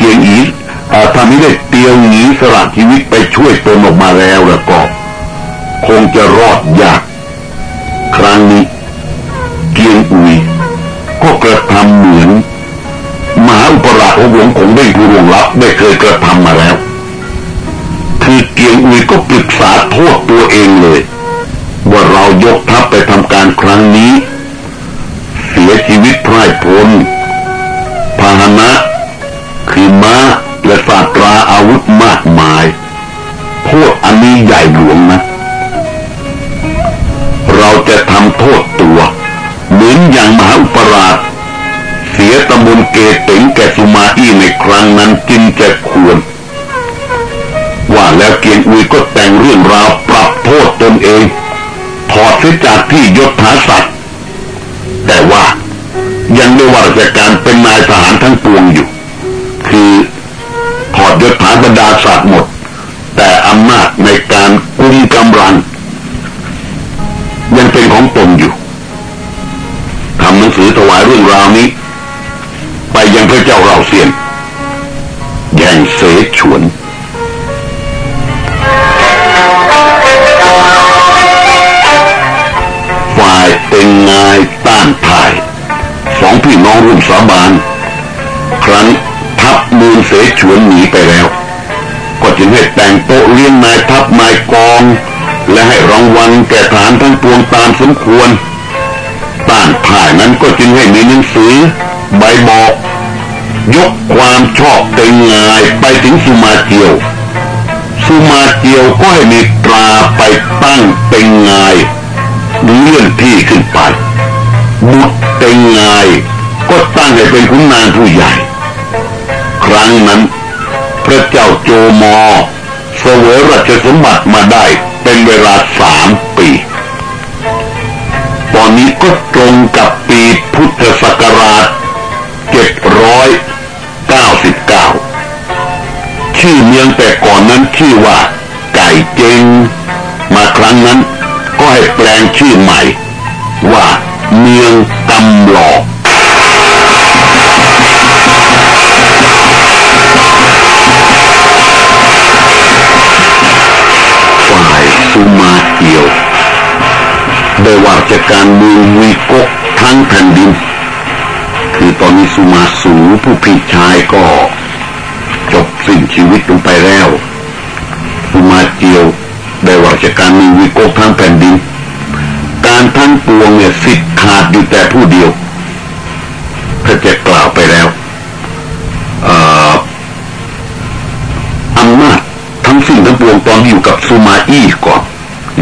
เกียงอีถ้าไม่ได้เตียวหนีสละชีวิตไปช่วยตนออกมาแล้วแล้วก็ คงจะรอดยาก ครั้งนี้ เกียงอุยก็กระทำเหมือนมหาอุปราชของหลวงคงได้ผู้ลงรับได้เคยกระทำมาแล้ว คือเกียงอุยก็ปรึกษาโทษตัวเองเลย ว่าเรายกทัพไปทำการครั้งนี้ เสียชีวิตพรายพล อาวุธมากมายโทษอันนี้ใหญ่หลวงนะ เราจะทำโทษตัว เหมือนอย่างมหาอุปราช เสียตำบลเกติงแกสุมาอี้ในครั้งนั้นจึงจะควร ว่าแล้วเกียงอุยก็แต่งเรื่องราวปรับโทษตนเอง ถอดเสียจากที่ยศถาศักดิ์แต่ว่ายังได้ว่าราชการเป็นนายทหารทั้งปวงอยู่ คือ ดยศถาบรรดาศักดิ์หมด แต่อำนาจในการกุมกำลังยังเป็นของตนอยู่ทำหนังสือถวายเรื่องราวนี้ เจียวก็ให้มีตราไปตั้งเต็งงายเลื่อนที่ขึ้นไปบุตรเต็งงาย ก็ตั้งให้เป็นขุนนางผู้ใหญ่ ครั้งนั้น พระเจ้าโจมอเสวยราชสมบัติมาได้เป็นเวลาสามปี ตอนนี้ก็ตรงกับปีพุทธศักราชเจ็ดร้อยเก้าสิบเก้าชื่อเมืองแต่ก่อนนั้นชื่อว่า ไก่เจงมาครั้งนั้น ก็ให้แปลงชื่อใหม่ ว่าเมืองกำหลอกฝ่ายสุมาเกียวได้ว่าจะการเมืองวีกกทั้งแผ่นดิน คือตอนนี้สุมาสูผู้พี่ชายก็จบสิ้นชีวิตลงไปแล้ว เกียวได้ว่าจะการมืองวีกกทั้งแผ่นดิน การทั้งปวงเนี่ยสิทธิ์ขาดอยู่แต่ผู้เดียว ถ้าจะกล่าวไปแล้วอำนาจทั้งสิ้นทั้งปวงตอนอยู่กับซูมาอี้ก่อน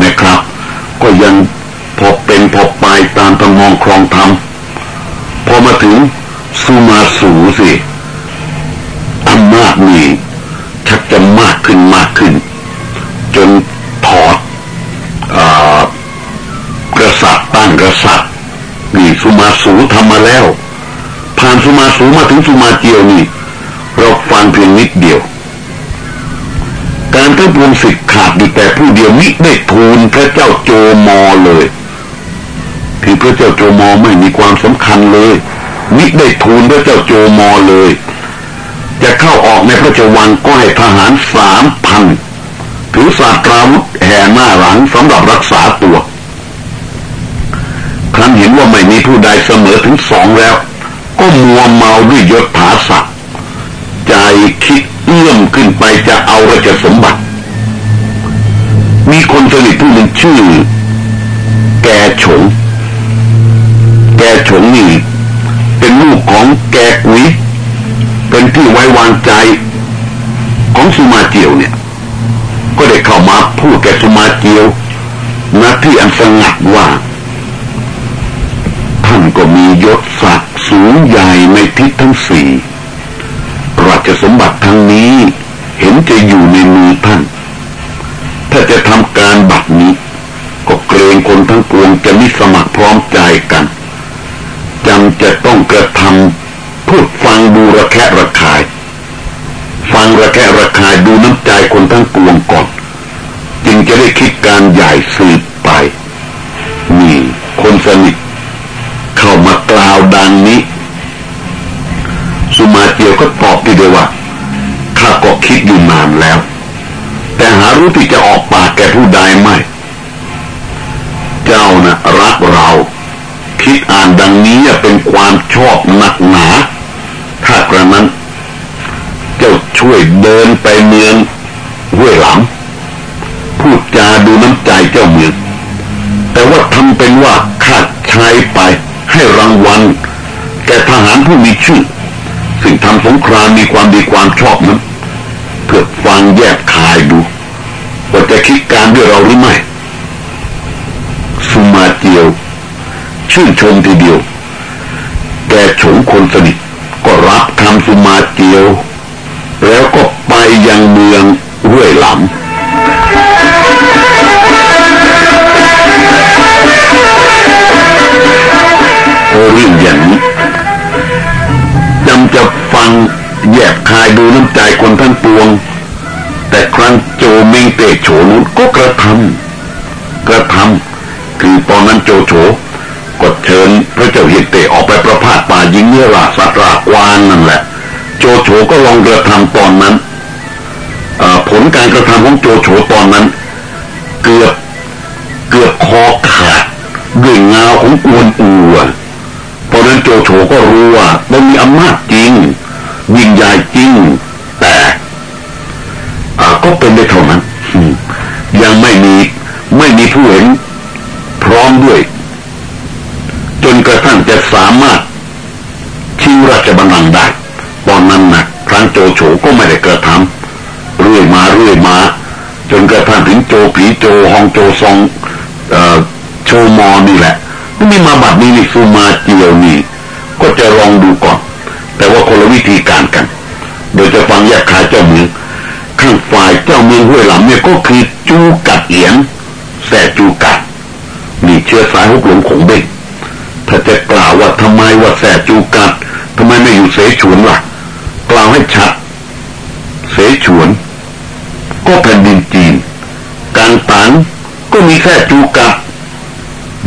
นะครับ ก็ยังพอเป็นพอไปตามตำนองครองธรรม สุมาเจียวนี่เราฟังเพียงนิดเดียว การทั้งปวงสิทธิ์ขาดอยู่แต่ผู้เดียวมิได้ทูลพระเจ้าโจมอเลยคือพระเจ้าโจมอไม่มีความสำคัญเลยมิได้ทูลพระเจ้าโจมอเลย จะเข้าออกในพระเจ้าวังก็ให้ทหารสามพันถือสาตราวุธแห่หน้าหลังสำหรับรักษาตัวครั้นเห็นว่าไม่มีผู้ใดเสมอถึงสองแล้ว ก็มัวเมาด้วยยศถาศักดิ์ใจคิดเอื้อมขึ้นไปจะเอาราชสมบัติ มีคนสนิทผู้หนึ่งชื่อ แกฉง แกฉงนี่เป็นลูกของแกกุยเป็นที่ไว้วางใจของสุมาเจียวเนี่ย ก็ได้เข้ามาพูดแกสุมาเจียวณที่อันสงัดว่า ท่านก็มียศ ในทิศทั้งสี่ราชสมบัติทั้งนี้เห็นจะอยู่ในมือท่าน ถ้าจะทำการบัตรนี้ ก็เกรงคนทั้งปวงจะมิสมัครพร้อมใจกันจำจะต้องกระทำพูดฟังดูระแคะระคาย ฟังระแคะระคายดูน้ำใจคนทั้งปวงก่อน จึงจะได้คิดการใหญ่สืบไปนี่คนสนิท เดินไปเมืองห้วยหลังพูดจาดูน้ำใจเจ้าเมือง แต่ว่าทำเป็นว่าขาดใช้ไปให้รางวัลแก่ทหารผู้มีชื่อซึ่งทำสงครามมีความดีความชอบนั้นเพื่อฟังแยกคายดูว่าจะคิดการด้วยเราหรือไม่สุมาเจียว ชื่นชมทีเดียวแกฉงคนสนิทก็รับคำสุมาเจียว ยังเมืองห้วยหลำเรื่องอย่างนี้จำจะฟังแยบคายดูน้ำใจคนทั้งปวง แต่ครั้งโจเมงเตโฉนู้นก็กระทำกระทำคือตอนนั้นโจโฉก็เชิญพระเจ้าเฮเตออกไปประพาสป่ายิงเนื้อราสัตรากวานนั่นแหละ โจโฉก็ลองกระทำตอนนั้น ผลการกระทำของโจโฉตอนนั้น เกือบเกือบคอขาดด้วยเงาของอวนอูเพราะนั้นโจโฉก็รู้ว่ามันมีอำนาจจริงยิ่งใหญ่จริง แต่ก็เป็นได้เท่านั้นยังไม่มีไม่มีผู้เห็นพร้อมด้วย จนกระทั่งจะสามารถ โจผีโจฮองโจซองโชมอนี่แหละนี่มาบัดนี้นี่ซูมาเจียวนี่ ก็จะลองดูก่อน แต่ว่าคนละวิธีการกัน โดยจะฟังแยกขายเจ้าเมืองข้างฝ่ายเจ้าเมืองห้วยหลำเนี่ยก็คือจูกัดเอียนแสจูกัดนี่เชื้อสายฮุกหลงของเบกถ้าจะกล่าวว่าทำไมว่าแสจูกัดทำไมไม่อยู่เสฉวนล่ะ กล่าวให้ชัด เสฉวน ก็แผ่นดินจีนการตังก็ มีแค่จูกัด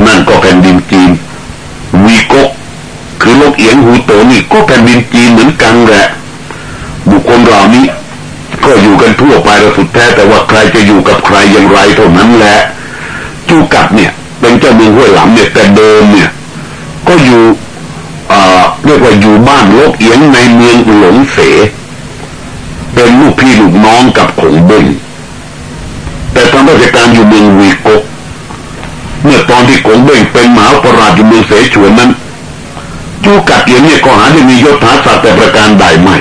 นั่นก็แผ่นดินจีนวีกกคือโลกเอียงหูโตนี่ก็แผ่นดินจีนเหมือนกันแหละ บุคคลเหล่านี้ ก็อยู่กันทั่วไประสุดแท้แต่ว่าใครจะอยู่กับใครอย่างไรเท่านั้นแหละจูกัดเนี่ยเป็นเจ้าเมืองห้วยหลำเนี่ยแต่เดิมเนี่ย ก็อยู่เรียกว่าอยู่บ้านโลกเอียงในเมืองหลงเส เป็นลูกพี่ลูกน้องกับขงเบง แต่ทำราชการอยู่เมืองวีกกเมื่อตอนที่กงเบ่งเป็นหมาประหลาดอยู่เมืองเสฉวนนั้นจูกัดเอียนเนี่ยก็หาได้มียศถาศักดิ์แต่ประการใดไม่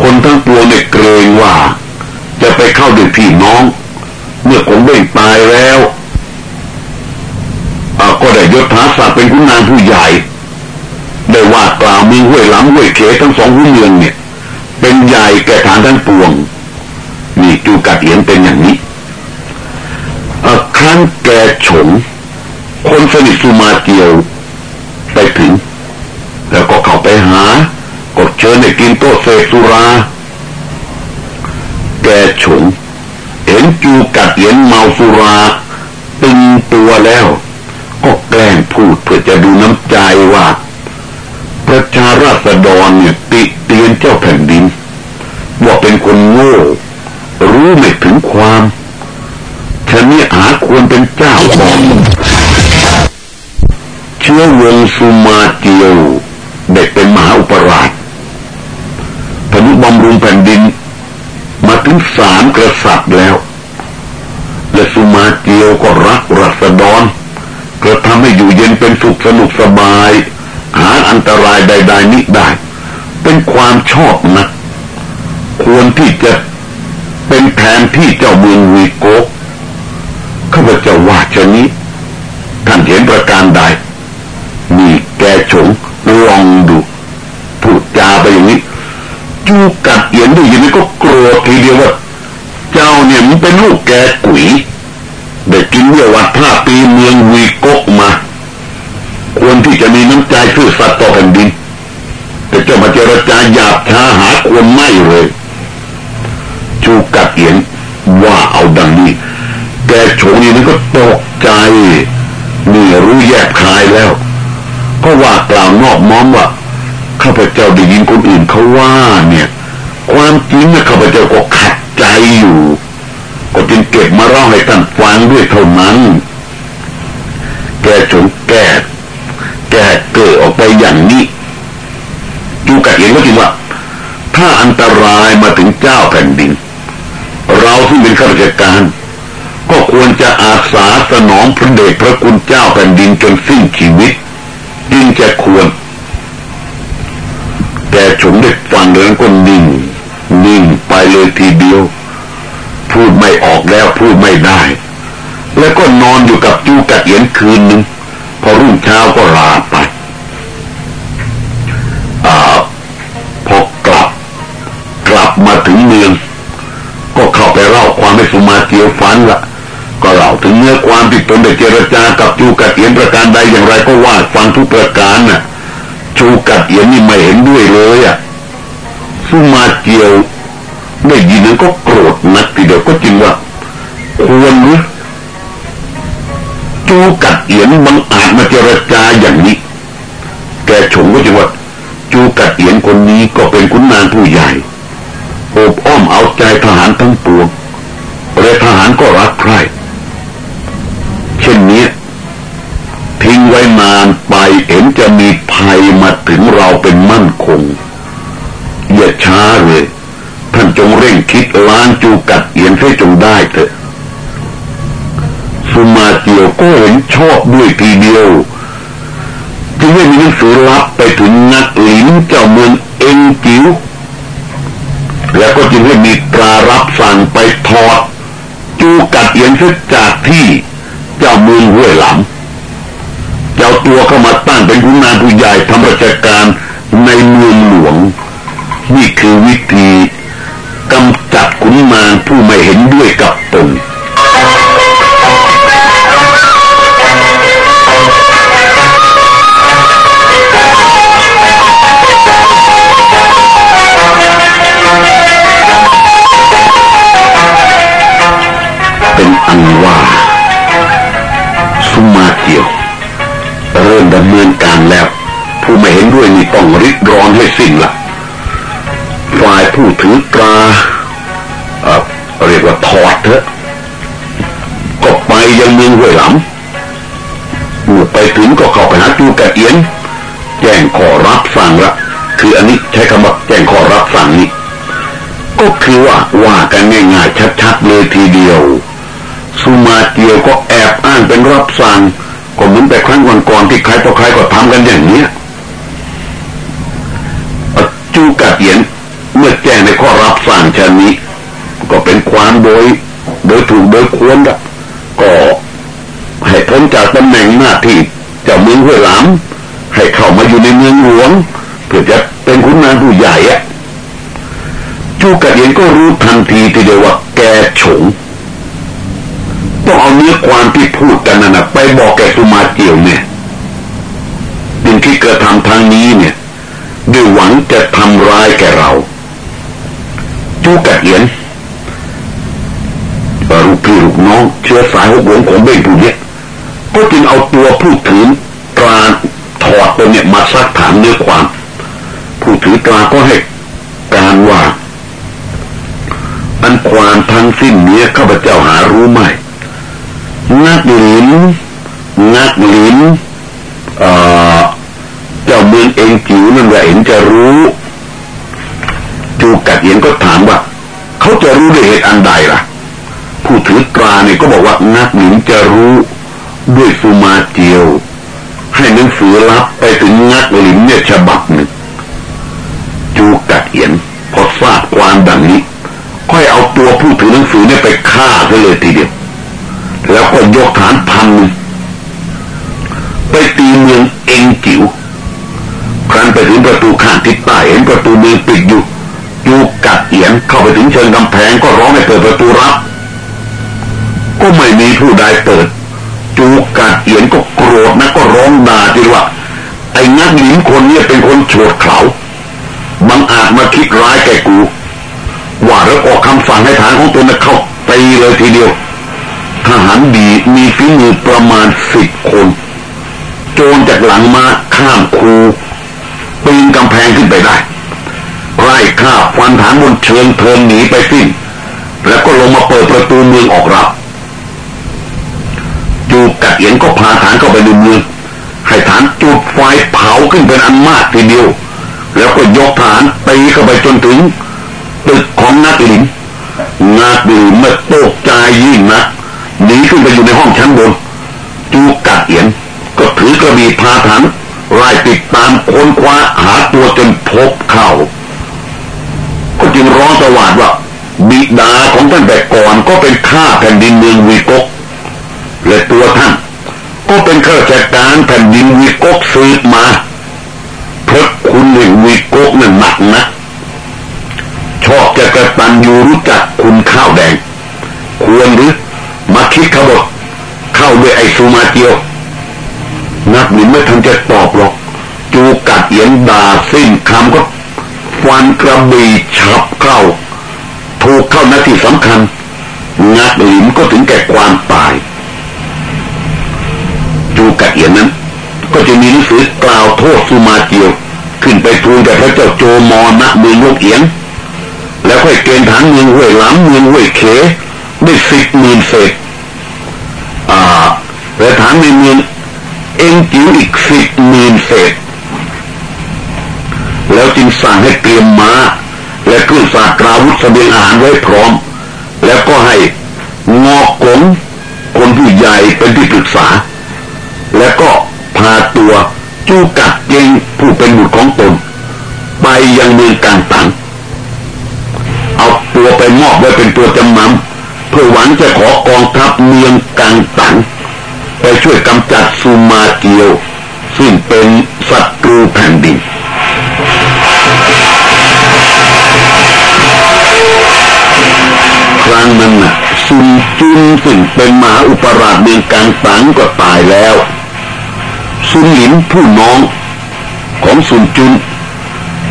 คนทั้งปวงเนี่ยเกรงว่า จะไปเข้าด้วยพี่น้อง เมื่อกงเบ่งตายแล้วก็ได้ยศถาศักดิ์เป็นคุณนางผู้ใหญ่ได้ว่ากล่าวมีห้วยล้ำห้วยเขทั้งสองหุ้นเมืองเนี่ย เป็นใหญ่แก่ฐานทั้งปวง นี่จูกัดเอียนเป็นอย่างนี้ครั้นแกฉงคนสนิทสุมาเกียวไปถึง แล้วก็เข้าไปหา กดเชิญให้กินโต๊ะเสกสุรา แกฉงเห็นจูกัดเห็นเมาสุราตึงตัวแล้ว ก็แกล้งพูดเพื่อจะดูน้ำใจว่า ประชาราษฎรเนี่ยติเตียนเจ้าแผ่นดินว่าเป็นคนโง่ งความชนิหาควรเป็นเจ้าของเชื้อวงสุมาเกียวเด็กเป็นมหาอุปราชพนุบำรุงแผ่นดิน มาถึงสามกษัตริย์แล้ว และสุมาเกียวก็รักรัศดรกระทำให้อยู่เย็นเป็นสุขสนุกสบาย หาอันตรายใดๆนี้ได้ เป็นความชอบนะ ควรที่จะ เป็นแทนที่เจ้าเมืองวีโกข้าพเจ้าว่าชนี้ท่านเห็นประการใดนี่แกฉงลองดูพูดจาไปอย่างนี้จูกัดเอียนได้ยินก็โกรธทีเดียวว่าเจ้าเนี่ยมันเป็นลูกแกกุ๋ยได้กินเมื่อวัดผ้าปีเมืองวีกกมา ควรที่จะมีน้ำใจซื่อสัตย์ต่อแผ่นดิน แต่เจ้ามาเจรจาหยาบช้าหาควรไม่เลยูกัดเอียนว่าเอาดังนี้แกโฉงนี่มันก็ตกใจนี่รู้แยบคายแล้ว ก็ว่ากล่าวนอบม้อมว่าข้าพเจ้าได้ยินคนอื่นเขาว่าเนี่ย ความจริงนะข้าพเจ้าก็ขัดใจอยู่ ก็จึงเก็บมาเล่าให้ท่านฟังด้วยเท่านั้น แกจนแก้แก้เกิดออกไปอย่างนี้จูกัดเองก็จริงว่า ถ้าอันตรายมาถึงเจ้าแผ่นดิน เราที่เป็นข้าราชการ ก็ควรจะอาสาสนองพระเดชพระคุณเจ้าแผ่นดินจนสิ้นชีวิตยิ่งจะควร แต่ฉงได้ฟังเรื่องก็นิ่ง นิ่งไปเลยทีเดียว พูดไม่ออกแล้วพูดไม่ได้ แล้วก็นอนอยู่กับจูกัดเอียนคืนหนึ่งพอรุ่งเช้าก็ลา สุมาเกียวฟันละก็เล่าถึงเนื้อความที่ตนได้เจรจากับจูกัดเอียนประการใดอย่างไรก็ว่าฟังทุกประการน่ะจูกัดเอียนนี่ไม่เห็นด้วยเลยอะสุมาเกียวได้ยินนั้นก็โกรธนักทีเดียวก็จริงว่าควรหรือจูกัดเอียนบังอาจมาเจรจาอย่างนี้ แกฉงก็จริงว่าจูกัดเอียนคนนี้ก็เป็นขุนนางผู้ใหญ่โอบอ้อมเอาใจทหารทั้งปวง และทหารก็รักใคร่เช่นนี้ทิ้งไว้นานไปเห็นจะมีภัยมาถึงเราเป็นมั่นคง อย่าช้าเลย ท่านจงเร่งคิดล้างจูกัดเอียนให้จงได้เถอะสุมาเตียวก็เห็นชอบด้วยทีเดียวจึงได้มีหนังสือรับไปถึงนักหลินเจ้าเมืองเอ็งจิ๋วแล้วก็จึงได้มีตรารับสั่งไปถอด ขียนเสจากที่เจ้าเมืองห้วยหลำเจ้าตัวเข้ามาตั้งเป็นผู้นางผู้ใหญ่ทำราชการในเมืองหลวง เนี่ยมาซักถามเนื้อความ ผู้ถือตราก็ให้การว่า อันความทั้งสิ้นเนี้ยข้าพเจ้าหารู้ไหมนักลินนักลินเจ้าเมืองเองจิ๋วนั่นแหละเห็นจะรู้จูกัดเย็นก็ถามว่า เขาจะรู้ด้วยเหตุอันใดล่ะ ผู้ถือตราเนี่ยก็บอกว่านักหลินจะรู้ด้วยสุมาเจียว ให้หนังสือรับไปถึงนักหลินเนี่ยฉบับหนึ่งจูกัดเอียนพอทราบความดังนี้ ค่อยเอาตัวผู้ถือหนังสือเนี่ยไปฆ่าซะเลยทีเดียว แล้วก็ยกฐานพันไปตีเมืองเองจิ๋วครั้นไปถึงประตูข้างทิศใต้เห็นประตูเมืองปิดอยู่ยูกัดเอียนเข้าไปถึงเชิงกำแพงก็ร้องให้เปิดประตูรับ ก็ไม่มีผู้ใดเปิด กัดเอียนก็โกรธนะก็ร้องด่าจีว่าไอ้นักหญิงคนนี้เป็นคนโฉดเขาบังอาจมาคิดร้ายแกกูว่าแล้วออกคำสั่งให้ฐานของตัวนั้นเข้าตีเลยทีเดียว ทหารดีมีฝีมือประมาณสิบคน โจรจากหลังมาข้ามคูปีนกำแพงขึ้นไปได้ไล่ฆ่าฟันฐานบนเชิงเทินหนีไปสิ้น แล้วก็ลงมาเปิดประตูเมืองออกรับ จูกัดเอียนก็พาฐานเข้าไปในเมืองให้ฐานจุดไฟเผาขึ้นเป็นอันมากทีเดียว แล้วก็ยกฐานตีเข้าไปจนถึงตึกของนักลินนักลินเมื่อตกใจยิ่งนะหนีขึ้นไปอยู่ในห้องชั้นบน จูกัดเอียนก็ถือกระบี่พาฐานไล่ติดตามค้นคว้าหาตัวจนพบเข้าก็จึงร้องสวาดว่าบิดาของท่านแต่ก่อนก็เป็นข้าแผ่นดินเมืองวีกก และตัวท่าน ก็เป็นข้าราชการแผ่นดินวีกกสืบมาเพราะคุณแห่งวีกกนั่นหนักนะชอบจะกระตันอยู่รู้จักคุณข้าวแดง ควรหรือมาคิดขบฏเข้าด้วยไอซูมาเจียว นักหนิไม่ทันจะตอบหรอกจูกัดเอียนด่าสิ้นคำก็ฟันกระบี่ฉับเข้า ถูกเข้านาทีสำคัญงัดหลิมก็ถึงแก่ความตาย จูกัดเอียนนั้น ก็จะมีหนังสือกล่าวโทษสุมาเจียว ขึ้นไปทูลแด่พระเจ้าโจมอนะเมืองลกเอียง แล้วค่อยเกณฑ์ฐานเมืองห้วยหลำเมืองห้วยเขได้สิบหมื่นเศษอ่าและฐานในเมืองเอ็งจิ๋วอีกสิบหมื่นเศษ แล้วจึงสั่งให้เตรียมม้า และเครื่องสากราวุธเสบียงอาหารไว้พร้อม แล้วก็ให้งอกกงคนผู้ใหญ่เป็นที่ปรึกษา แล้วก็พาตัวจูกัดเจงผู้เป็นบุตรของตน ไปยังเมืองกางตังเอาตัวไปมอบไว้เป็นตัวจำนำเพื่อหวังจะขอกองทัพเมืองกางตังไปช่วยกำจัดซูมาเกียว ซึ่งเป็นศัตรูแผ่นดินครั้งนั้นน่ะซุนจุนซึ่งเป็นมหาอุปราชเมืองกางตังก็ตายแล้ว ซุนหลินผู้น้อง ของซุนจุน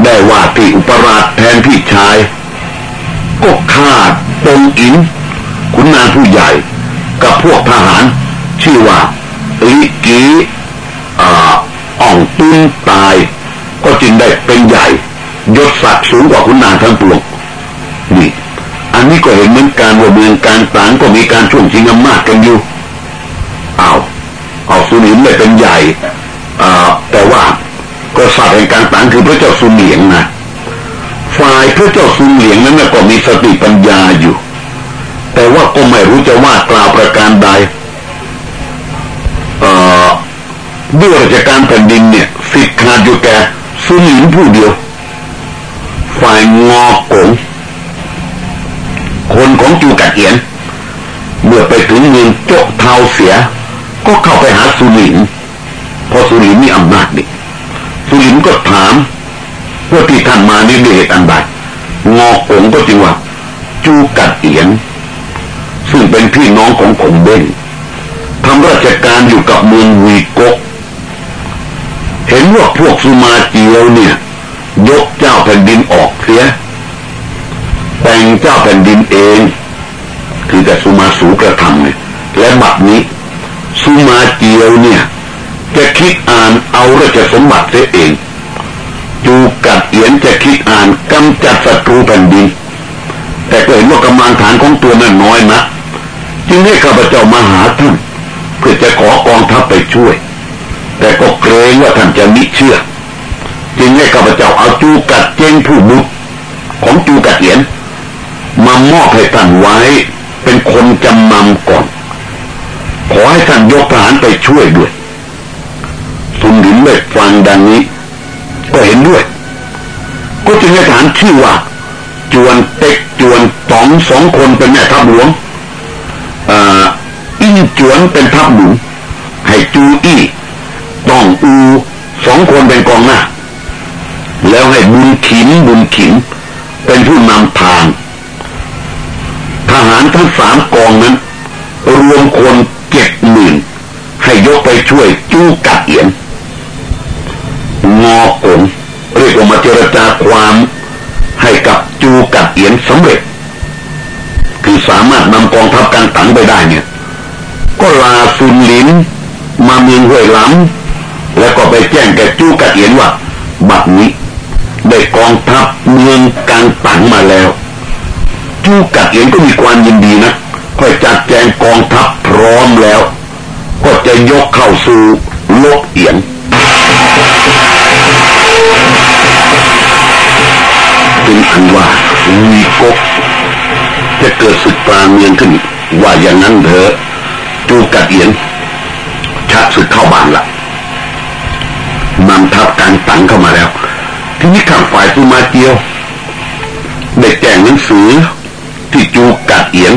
ได้ว่าที่อุปราชแทนพี่ชาย ก็ฆ่าตงอินขุนนางผู้ใหญ่ กับพวกทหาร ชื่อว่าลิกีอ่องตุนตาย ก็จึงได้เป็นใหญ่ยศศักดิ์สูงกว่าขุนนางทั้งปวงนี่ อันนี้ก็เห็นเหมือนการว่าเมืองการต่างก็มีการช่วงชิงอำนาจกันอยู่ สุนิมเลยเป็นใหญ่แต่ว่าก็สัตว์แห่งการต่างคือพระเจ้าสุนเหลียงนะฝ่ายพระเจ้าสุนเหลียงนั้นก็มีสติปัญญาอยู่ แต่ว่าก็ไม่รู้จะว่ากล่าวประการใดเอ่อด้วยราชการแผ่นดินเนี่ยสิทธิ์ขาดอยู่แก่สุนิมผู้เดียว ฝ่ายงอกงคนของจูกัดเอียนเมื่อไปถึงเมืองโจเทาเสีย ก็เข้าไปหาสุลินพอสุลินมีอำนาจนี่สุลินก็ถามว่าที่ท่านมานี่ด้วยเหตุอันใดงอกงก็จริงว่าจูกัดเอียน ซึ่งเป็นพี่น้องของขงเบ้งทำราชการอยู่กับเมืองวีกก เห็นว่าพวกสุมาเจียวเนี่ย ยกเจ้าแผ่นดินออกเสียแต่งเจ้าแผ่นดินเอง คือแต่สุมาสูกระทำเนี่ยและบัดนี้ สุมาเจียวเนี่ย จะคิดอ่านเอาราชสมบัติเสียเองจูกัดเอียนจะคิดอ่านกำจัดศัตรูแผ่นดิน แต่ก็เห็นว่ากำลังฐานของตัวนั้นน้อยนะ จึงให้ข้าพเจ้ามาหาท่านเพื่อจะขอกองทัพไปช่วย แต่ก็เกรงว่าท่านจะมิเชื่อ จึงให้ข้าพเจ้าเอาจูกัดเจงผู้บุตรของจูกัดเอียนมามอบให้ท่านไว้เป็นคนจำนำก่อน ขอให้ท่านยกทหารไปช่วยด้วยสุนหลินได้ฟังดังนี้ ก็เห็นด้วย ก็จึงให้ทหารชื่อว่า จวนเต็กจวนตองสองคนเป็นแม่ทัพหลวงอ่าอินจวนเป็นทัพหนุนให้จูอี้ต้องอูสองคนเป็นกองหน้า แล้วให้บุญขินบุญขิน เป็นผู้นำทาง ทหารทั้งสามกองนั้น รวมคน เจ็ดหมื่นให้ยกไปช่วยจู้กัดเอียนงอกงเรียกว่ามาเจรจาความให้กับจูกัดเอียนสำเร็จ คือสามารถนำกองทัพกันตังไปได้เนี่ย ก็ลาซุนลินมาเมืองห้วยล้ำแล้วก็ไปแจ้งแก่จูกัดเอียนว่าบัดนี้ได้กองทัพเมืองกางตังมาแล้วจูกัดเองก็มีความยินดีนะค่อยจัดแจงกองทัพ ร้อมแล้ว ก็จะยกเข้าสู่โลกเอียงเป็นอันว่าวีกกจะเกิดศึกกลางเมืองขึ้น ว่าอย่างนั้นเถอะจูกัดเอียนชักศึกเข้าบ้านละนำทัพการตังเข้ามาแล้ว ทีนี้ข้างฝ่ายสุมาเจียวได้แจ้งหนังสือที่จูกัดเอียน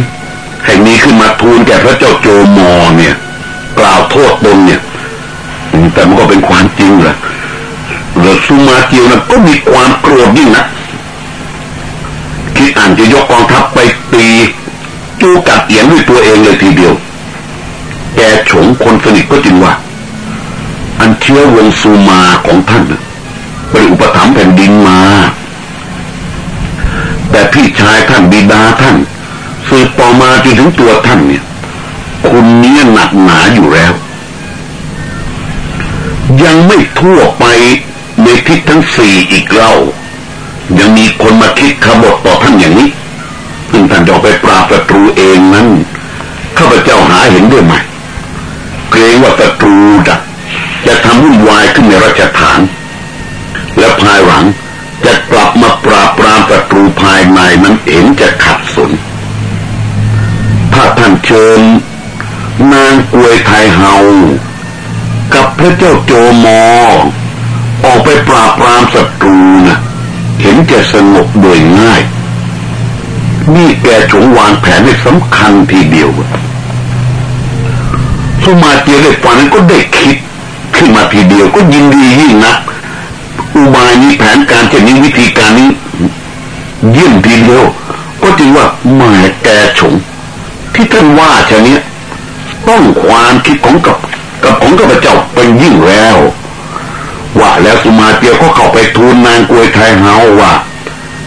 แห่งนี้ขึ้นมาทูลแก่พระเจ้าโจมอเนี่ย กล่าวโทษตนเนี่ย แต่มันก็เป็นความจริงแหละเรือสุมาเจียวนะก็มีความโกรธยิ่งนะคิดอ่านจะยกกองทัพไปตีจูกัดเอียนด้วยตัวเองเลยทีเดียว แกฉงคนสนิทก็จริงว่า อันเชื้อวงซูมาของท่านไปอุปถัมภ์แผ่นดินมา แต่พี่ชายท่านบิดาท่าน สืบต่อมาจนถึงตัวท่านเนี่ย คุณเนี้ยหนักหนาอยู่แล้ว ยังไม่ทั่วไปในทิศทั้งสี่อีกเล่า ยังมีคนมาคิดขบฏต่อท่านอย่างนี้ซึ่งท่านจะไปปราบศัตรูเองนั้นข้าพเจ้าหาเห็นด้วยไหมเกรงว่าศัตรูจะจะทำวุ่นวายขึ้นในราชฐาน และภายหลังจะกลับมาปราบปรามศัตรูภายในนั้นเห็นจะขัดสน ท่านเชิญนางกวยไทยเฮา กับพระเจ้าโจมอ ออกไปปราบปรามศัตรูนะเห็นจะสงบโดยง่าย นี่แกฉงวางแผนให้สำคัญทีเดียวสมาเตียได้ฟังนั้นก็ได้คิดขึ้นมาทีเดียวก็ยินดียิ่งนะอุบายนี้แผนการเช่นนี้วิธีการนี้เยี่ยมทีเดียวก็จริงว่าหมายแกฉง ที่ท่านว่าเชะนี้ต้องความคิดของกับกับของกับเจ้าเป็นยิ่งแล้ว ว่าแล้วสุมาเตียวก็เข้าไปทูลนางกวยไทยเฮาว่า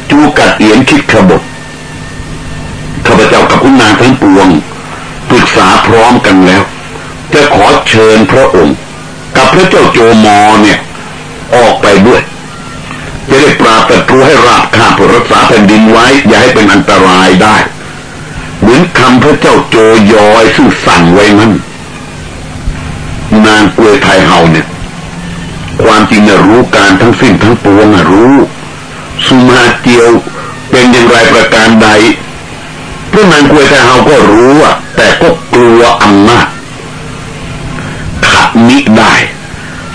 จูกัดเอียนคิดขบฏข้าพเจ้ากับคุณนางทั้งปวงปรึกษาพร้อมกันแล้ว จะขอเชิญพระองค์ กับพระเจ้าโจมอเนี่ย ออกไปด้วยจะได้ปราบศัตรูให้ราบคาบรักษาแผ่นดินไว้ อย่าให้เป็นอันตรายได้ เหมือนคำพระเจ้าโจยอยซึ่งสั่งไว้นั้นนางกวยไทยเฮาเนี่ย ความจริงเนี่ยรู้การทั้งสิ้นทั้งปวงรู้ สุมาเจียวเป็นอย่างไรประการใดพระนางกวยไทยเฮาก็รู้อะ แต่ก็กลัวอำนาจขัดมิได้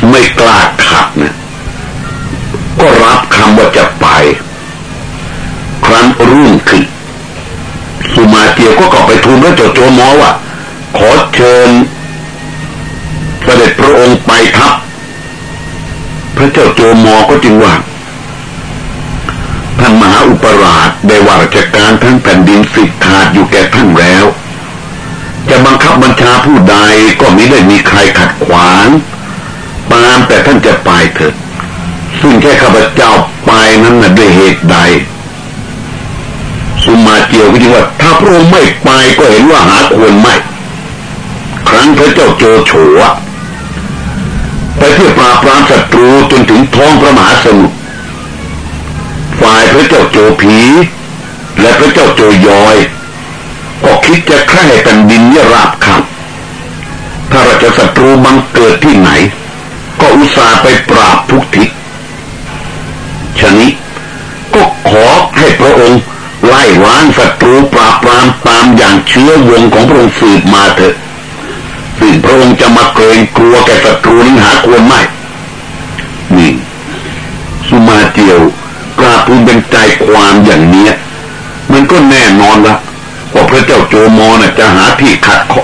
ไม่กล้า ก็กลับไปทูลพระเจ้าโจมอว่า ขอเชิญเสด็จพระองค์ไปทัพพระเจ้าโจมอก็จึงว่าท่านมหาอุปราชได้ว่าราชการทั้งแผ่นดินสิทธิ์ขาดอยู่แก่ท่านแล้ว จะบังคับบัญชาผู้ใดก็ไม่ได้มีใครขัดขวางตามแต่ท่านจะไปเถิดซึ่งแค่ข้าพเจ้าไปนั้นน่ะด้วยเหตุใด สุมาเจียวก็จึงว่าถ้าพระองค์ไม่ไปก็เห็นว่าหาควรไม่ ครั้งพระเจ้าโจโฉไปเพื่อปราบปรามศัตรูจนถึงท้องพระมหาสมุทรฝ่ายพระเจ้าโจผี และพระเจ้าโจยอย ก็คิดจะแค่แผ่นดินเนี่ยราบคาบถ้าราชศัตรูบังเกิดที่ไหน ก็อุตส่าห์ไปปราบทุกทิศฉะนี้ก็ขอให้พระองค์ ล่ล้างศัตรูปราบปรามตามอย่างเชื้อวงของพระองค์สืบมาเถอะซึ่งพระองค์จะมาเกรงกลัวแก่ศัตรูนั้นหาควรไม่นี่สุมาเจียวกราพูนเป็นใจความอย่างเนี้ย มันก็แน่นอนละว่าพระเจ้าโจมอน่ะจะหาที่ขัดข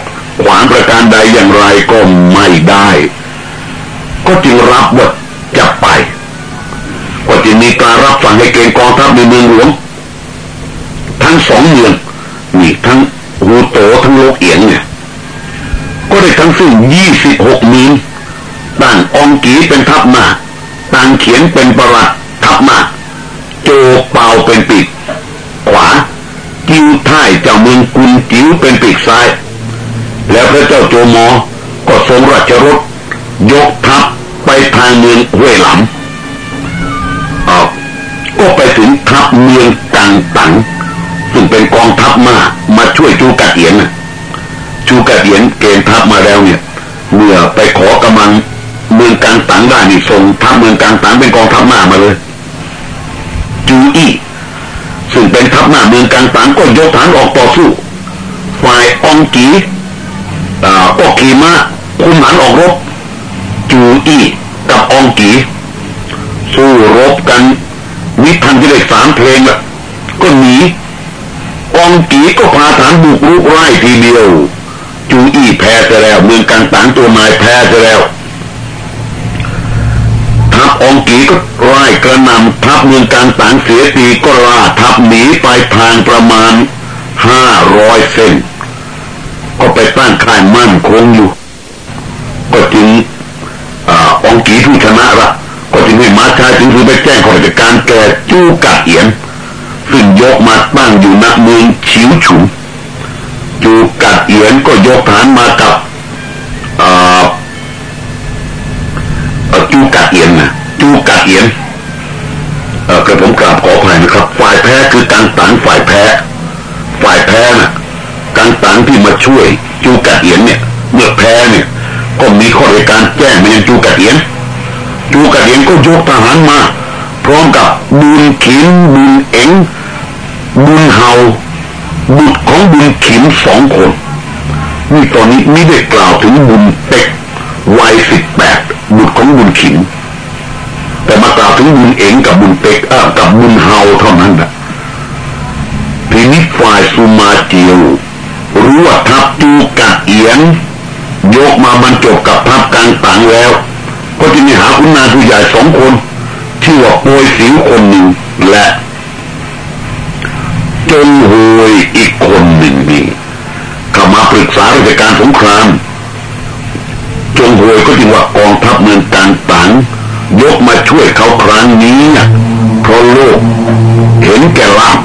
วางประการใดอย่างไรก็ไม่ได้ ก็จึงรับว่าจะไป ก็จึงมีการรับสั่งให้เกณฑ์กองทัพในเมืองหลวง ทั้งสองเมืองนี่ทั้งหูโตทั้งโลกเอียงเนี่ย ก็ได้ทั้งสิ้นยี่สิบหกมีนต่างองกีเป็นทัพมาต่างเขียนเป็นประวัติทัพมาโจเปาเป็นปีกขวาจิวท่ายจ้าเมืองกุลจิ๋วเป็นปีกซ้าย แล้วพระเจ้าโจมอ ก็ทรงราชรถยกทัพไปทางเมืองห้วยหลำก็ไปถึงทัพเมืองกังตังง เป็นกองทัพมา มาช่วยจูกัดเอียนจูกัดเอียนเกณฑ์ทัพมาแล้วเนี่ยเมื่อไปขอกำลังเมืองกลางตังได้นี่ส่งทัพเมืองกลางตังเป็นกองทัพมามาเลย จูอี้ซึ่งเป็นทัพหน้าเมืองกลางตังก็ยกฐานออกต่อสู้ฝ่ายองกีก็ขี่ม้าคุมหันออกรบ จูอี้กับองกีสู้รบกันวิทันที่ได้สามเพลงละก็หนี องกีก็พาฐานบุกรุกไล่ทีเดียว จูอี้แพ้ไปแล้วเมืองกลางตังตัวนายแพ้ไปแล้วทัพองกีก็ไล่กระนำทัพเมืองกลางตังเสียตีก็ล่าทัพหนีไปทางประมาณห้าร้อยเซนก็ไปตั้งค่ายมั่นคงอยู่ ก็จึงองกีผู้ชนะละก็จึงให้มาชายจึงคือไปแจ้งขอราชการแก่จู้กัดเอียน ซึ่งยกมาตั้งอยู่ณเมืองชิวฉุนจูกัดเอียนก็ยกฐานมากับจูกัดเอียนนะจูกัดเอียนกระผมกราบขออภัยนะครับ ฝ่ายแพ้คือการตังฝ่ายแพ้ ฝ่ายแพ้นะ่ะการตังที่มาช่วยจูกัดเอียนเนี่ยเมื่อแพ้เนี่ยก็มีข้อราชการแจ้งมายังจูกัดเอียนจูกัดเอียนก็ยกทหารมา ร้อมกับบุญขินบุญเอ็งบุญเฮาบุตรของบุญขินสองคนนี่ตอนนี้ไม่ได้กล่าวถึงบุญเป็กวัยสิบแปดบุตรของบุญขินแต่มากล่าวถึงบุญเอ็งกับบุญเป็กอ่กับบุญเฮาเท่านั้นแหละทีนี้ฝ่ายสุมาเจียวรู้ว่าทัพจูกัดเอียนยกมาบรรจบกับทัพกลางต่างแล้ว ก็จึงหาคุณนาผู้ใหญ่สองคน ที่ว่าโปยสิวคนหนึ่งและจงหวยอีกคนหนึ่งนี่เข้ามาปรึกษาราชการสงครามจงหวยก็จึงว่ากองทัพเมืองกลางตังยกมาช่วยเขาครั้งนี้เพราะโลกเห็นแก่ลาบ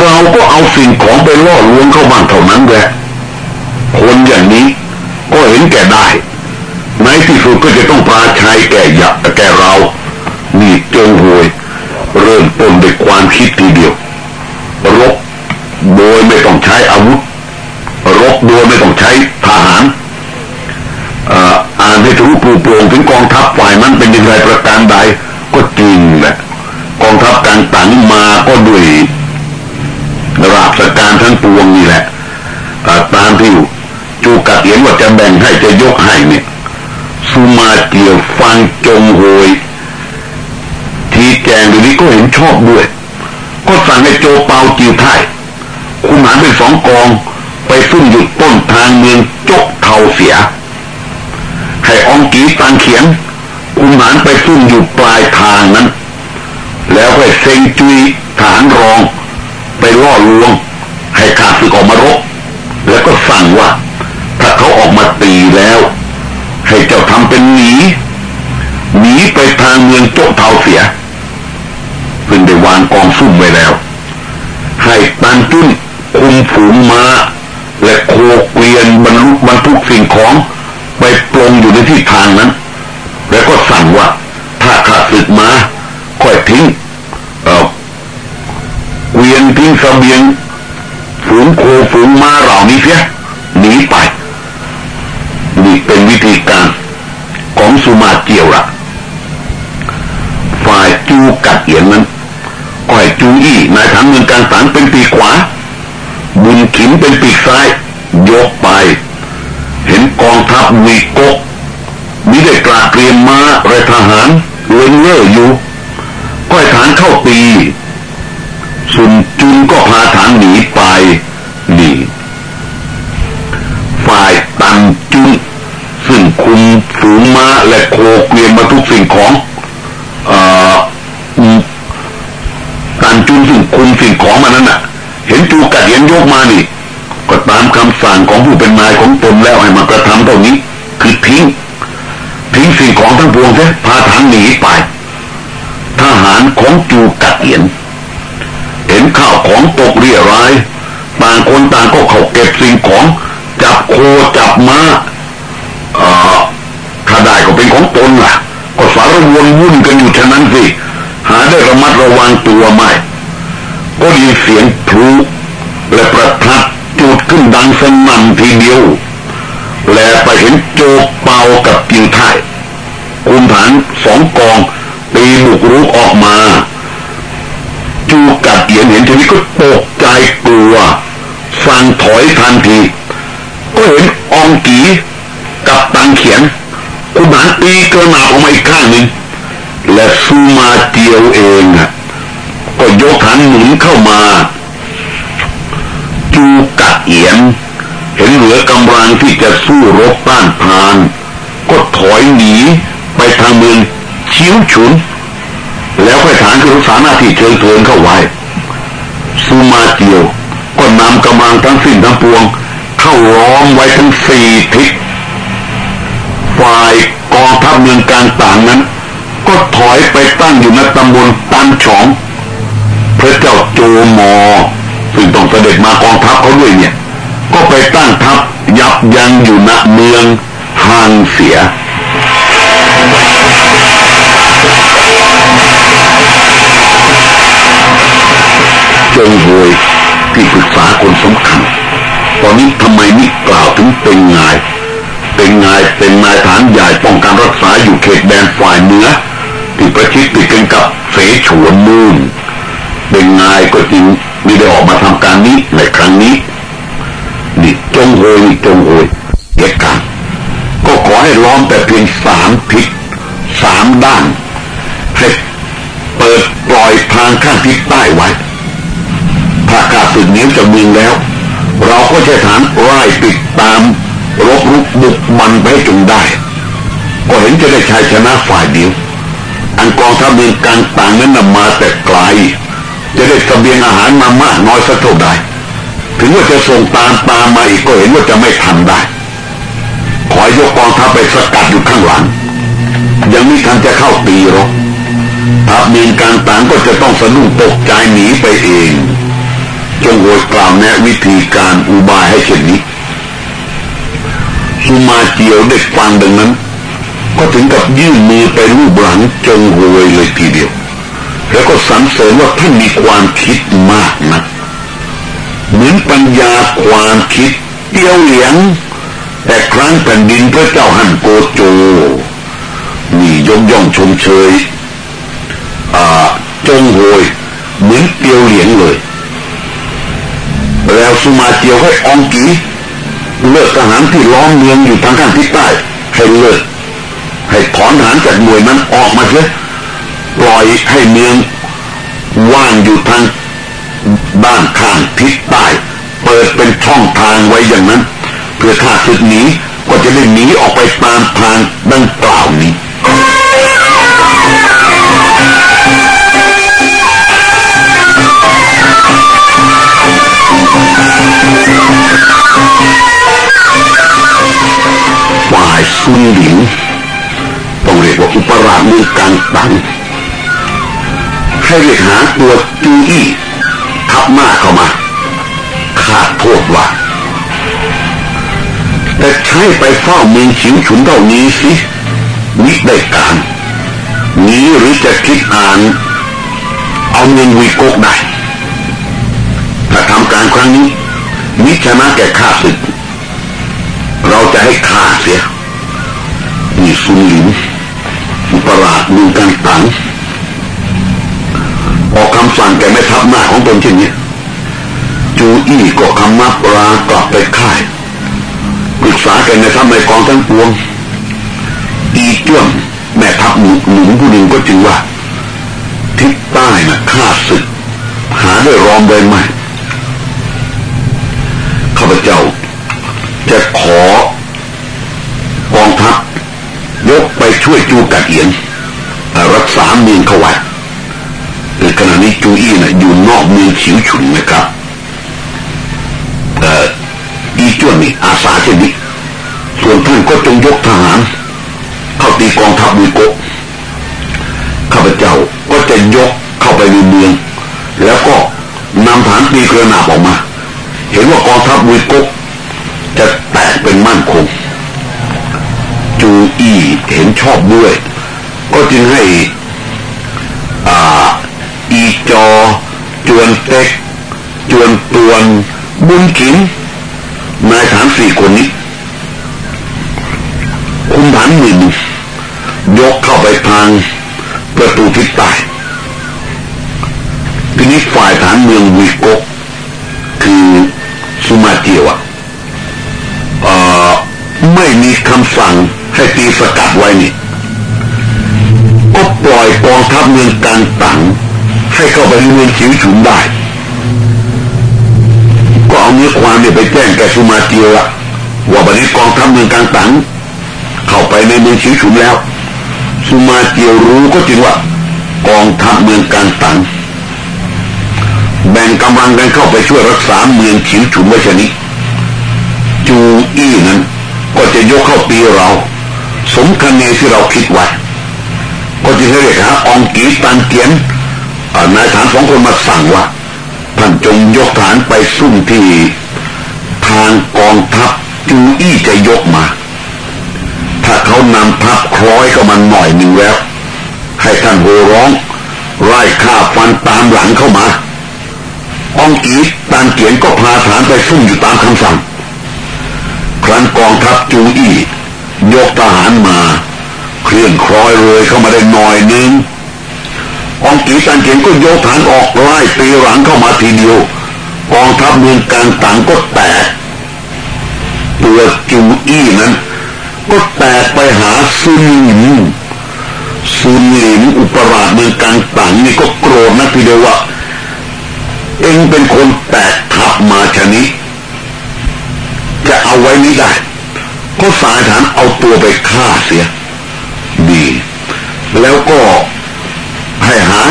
เราก็เอาสิ่งของไปล่อลวงเข้าบ้านเท่านั้นแหละคนอย่างนี้ก็เห็นแก่ได้ ในที่สุดก็จะต้องปราชัยแก่ยะแก่เรา นี่จงหวย เริ่มต้นด้วยความคิดทีเดียว รบโดยไม่ต้องใช้อาวุธ รบโดยไม่ต้องใช้ทหารอ่านให้รู้ปลูกโปร่งถึงกองทัพฝ่ายมันเป็นย่างไรประการใดก็จริงแหละกองทัพการตังมาก็ด้วยราชการทั้งปวงนี่แหละตามที่จูกัดเห็นว่าจะแบ่งให้จะยกให้เนี่ย สุมาเตียวฟังจงโหยทีแจงดูนี้ก็เห็นชอบด้วย ก็สั่งให้โจเปาจิวไทยคุณหารเป็นสองกอง ไปซุ่มอยู่ต้นทางเมืองจกเทาเสีย ให้องกีตังเขียนคุณหารไปซุ่มอยู่ปลายทางนั้น แล้วให้เซงจุยฐานรอง ไปล่อลวง ให้ข้าศึกออกมารบแล้วก็สั่งว่า ถ้าเขาออกมาตีแล้ว ให้เจ้าทำเป็นหนีหนีไปทางเมืองโจ๊กเทาเสียเพิ่งได้วางกองซุ่มไว้แล้ว ให้ตันจุ้นคุมฝูงมาและโคเกวียนบรรลุบรรทุกสิ่งของ ไปปลงอยู่ในที่ทางนั้น แล้วก็สั่งว่า ถ้าข้าศึกมาค่อยทิ้งเออเกวียนทิ้งสเสบียงฝูงโคฝูงม้าเหล่านี้เสียหนีไป เป็นวิธีการของสุมาเจียวละฝ่ายจูกัดเอียนนั้นก่อยจูอี้นายฐานเมืองการสารเป็นปีขวา บุญขิมเป็นปีกซ้าย ยกไป เห็นกองทัพมีกกมีได้กราเตรียมมาและทหารเล่นเล่ออยู่ก้อยฐานเข้าตีสุนจุนก็พาฐานหนีไป และโคเกวียนมาทุกสิ่งของอตันจุนซึ่งคุมสิ่งของมานั้นน่ะ เห็นจูกัดเห็นยกมานี่ ก็ตามคำสั่งของผู้เป็นนายของตนแล้วให้มากระทำเท่านี้ คือทิ้ง ทิ้งสิ่งของทั้งปวงเสียพาฐานหนีไป ทหารของจูกัดเหียนเห็นข้าวของตกเรียรายต่างคนต่างก็เขาเก็บสิ่งของ จับโคจับม้า ถ้าได้ก็เป็นของตนล่ะ ก็สารวนวุ่นกันอยู่ฉะนั้นสิ หาได้ระมัดระวังตัวไม่ก็ยินเสียงพลุและประทัดจุดขึ้นดังสนั่นทีเดียว และไปเห็นโจเปากับกิวไทยคุมฐานสองกองตีบุกรุกออกมา จูกัดเอียนเห็นทีนี้ก็ตกใจกลัวสั่งถอยทันที ก็เห็นองกีกับตังเขียนคุณฐาน ตีกระหนาออกมาอีกข้างหนึ่งและซูมาเจียวเองอะก็ยกฐานหนุนเข้ามาจูกัดเอียน เห็นเหลือกำลังที่จะสู้รบต้านทาน ก็ถอยหนีไปทางเมืองชิวฉุน แล้วค่อยฐานคือรักษาหน้าที่เชิญเทินเข้าไว้ซูมาเจียวก็นำกำลังทั้งสิ้นทั้งปวง เข้าล้อมไว้ทั้งสี่ทิศ ฝ่ายกองทัพเมืองกลารต่างนั้น ก็ถอยไปตั้งอยู่ในตำบลตันฉอง พระเจ้าโจมอซึ่งต้องเสด็จมากองทัพเขาด้วยเนี่ย ก็ไปตั้งทัพยับยั้งอยู่ณเมืองฮานเสียจงโวยที่ปรึกษาคนสำคัญ ตอนนี้ทำไมนี่กล่าวถึงเป็นนาย เป็นนายเป็นนายฐานใหญ่ป้องกันรักษาอยู่เขตแดนฝ่ายเหนือที่ประชิดติดกันกับเสฉวนมูนเป็นนายก็จริงไม่ได้ออกมาทำการนี้ในครั้งนี้นี่จงโวยจงโวยเหตุการณ์ก็ขอให้ล้อมแต่เพียงสามทิศสามด้านให้เปิดปล่อยทางข้างทิศใต้ไว้ถ้าข้าศึกหนี้จากเมืองแล้ว เราก็จะฐานไล่ติดตาม รบรุกบุกมันไปจงได้ ก็เห็นจะได้ชัยชนะฝ่ายเดียว อันกองทัพเมืองกลางต่างนั้นนำมาแต่ไกล จะได้เสบียงอาหารมามากน้อยสักเท่าใดถึงว่าจะส่งตามตามมาอีกก็เห็นว่าจะไม่ทันได้ ขอยกกองทัพไปสกัดอยู่ข้างหลัง ยังไม่ทันจะเข้าตีหรอกทัพเมืองกลางต่างก็จะต้องสะดุ้งตกใจหนีไปเองจงโวยกล่าวแนะวิธีการอุบายให้เช่นนี้ สุมาเจียวได้ฟังดังนั้น ก็ถึงกับยื่นมือไปรูปหลังจงโวยเลยทีเดียว แล้วก็สรรเสริญว่าท่านมีความคิดมากนะเหมือนปัญญาความคิดเตี้ยวเหลียง แต่ครั้งแผ่นดินพระเจ้าหันโกโจนี่ยกย่องชมเชยจงโวยเหมือนเตียวเหลียงเลย แล้วสุมาเจียวให้องกี เลิกทหารที่ล้อมเมืองอยู่ทางข้างทิศใต้ให้เลิกให้ถอนทหารจากหน่วยนั้นออกมาเสียปล่อยให้เมืองว่างอยู่ทางด้านข้างทิศใต้เปิดเป็นช่องทางไว้อย่างนั้น เพื่อข้าศึกหนีก็จะได้หนีออกไปตามทางดังกล่าวนี้ ซุนหลิงต้องเรียกว่าอุปราชมือการตังให้เรียกหาตัวจูอี้ทับมาเข้ามาขาดโทษว่าแต่ใช้ไปเฝ้าเมืองฉิวฉุนเท่านี้สิมิได้การนี้หรือจะคิดอ่าน เอาเงินวีโกกได้ถ้าทำการครั้งนี้มิชนะแก่ข้าศึก เราจะให้ฆ่าเสีย มีซุนหลินอุปราชมือกันตังออกคำสั่งแก่แม่ทัพหน้าของตนเช่นนี้จูอี้ก็คำนับรากลับไปค่ายปรึกษาแกันในทัพในกองทั้งปวงอีจ้วงแม่ทัพหนุนผู้หนึ่งก็จึงว่า ทิศใต้นะข้าศึก หาด้วยรอมได้ไหมข้าพเจ้าจะขอกองทัพ ยกไปช่วยจูกัดเอียนรักษาเมืองเขาไว้ในขณะนี้จูอี้นะอยู่นอกเมืองฉิวฉุนนะครับเอ่อีจวนนี่อาสาเช่นนี้ส่วนท่านก็จงยกทหารเข้าตีกองทัพวีโกข้าพเจ้าก็จะยกเข้าไปในเมือง แล้วก็นำฐานตีกระนาบออกมา เห็นว่ากองทัพวีโกจะแตกเป็นมั่นคง จูอี้เห็นชอบด้วย ก็จึงให้อ่าอีจอ จวนเต็ก จวนตวน บุญขิมนายฐานสี่คนนี้ คุณฐานหนึ่งยกเข้าไปทางประตูทิศใต้ทีนี้ฝ่ายฐานเมืองวิโกคือสุมาเจียวอะไม่มีคำสั่ง ให้ตีสกัดไว้นี่ก็ปล่อยกองทัพเมืองการตังให้เข้าไปในเมืองชิวฉุนได้ ก็เอาเนื้อความเนี่ยไปแจ้งแกสุมาเจียวะว่าบัดนี้กองทัพเมืองการตังเข้าไปในเมืองชิวฉุนแล้วสุมาเจียวรู้ก็จริงว่ากองทัพเมืองการตังแบ่งกำลังกันเข้าไปช่วยรักษาเมืองฉิวฉุนไว้ชนิดจูอี้นั้นก็จะยกเข้าตีเรา สมคเนที่เราคิดไว้ก็จะเรียกหาองกีตันเกียนนายฐานสองคนมาสั่งว่าท่านจงยกฐานไปซุ่มที่ทางกองทัพจูอี้จะยกมา ถ้าเขานำทัพคล้อยก็มันหน่อยหนึ่งแล้ว ให้ท่านโหร้องไล่ฆ่าฟันตามหลังเข้ามาองกีตานเกียนก็พาฐานไปซุ่มอยู่ตามคำสั่ง ครั้นกองทัพจูอี้ ยกทหารมา เคลื่อนคล้อยเลยเข้ามาได้หน่อยนึงองกีตานเกียนก็ยกฐานออกไล่ตีหลังเข้ามาทีเดียวกองทัพเมืองกลางต่างก็แตกตัวจูอี้นั้น ก็แตกไปหาซุนหลินซุนหลินอุปราชเมืองกลางต่างนี่ก็โกรธนะทีเดียวว่าเองเป็นคนแตกทับมาชนิดจะเอาไว้ไม่ได้ ก็สายฐานเอาตัวไปฆ่าเสียดีแล้วก็ให้หา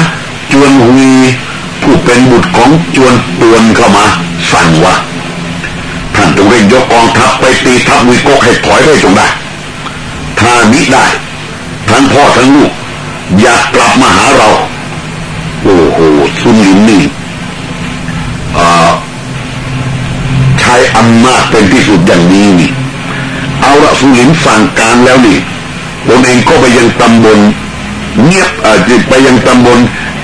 จวนวีผู้เป็นบุตรของจวนตวนเข้ามา สั่งว่าท่านต้องเร่งยกกองทัพไปตีทัพวิโกให้ถอยได้จงได้ถ้ามิได้ ทั้งพ่อทั้งลูก อยากกลับมาหาเรา โอ้โหสุนินนี่ใช้อำนาจเป็นที่สุดอย่างนี้นี่ เอาละสุลินสั่งการแล้วนี่ตนเองก็ไปยังตำบลเงียบเอ่อไปยังตำบล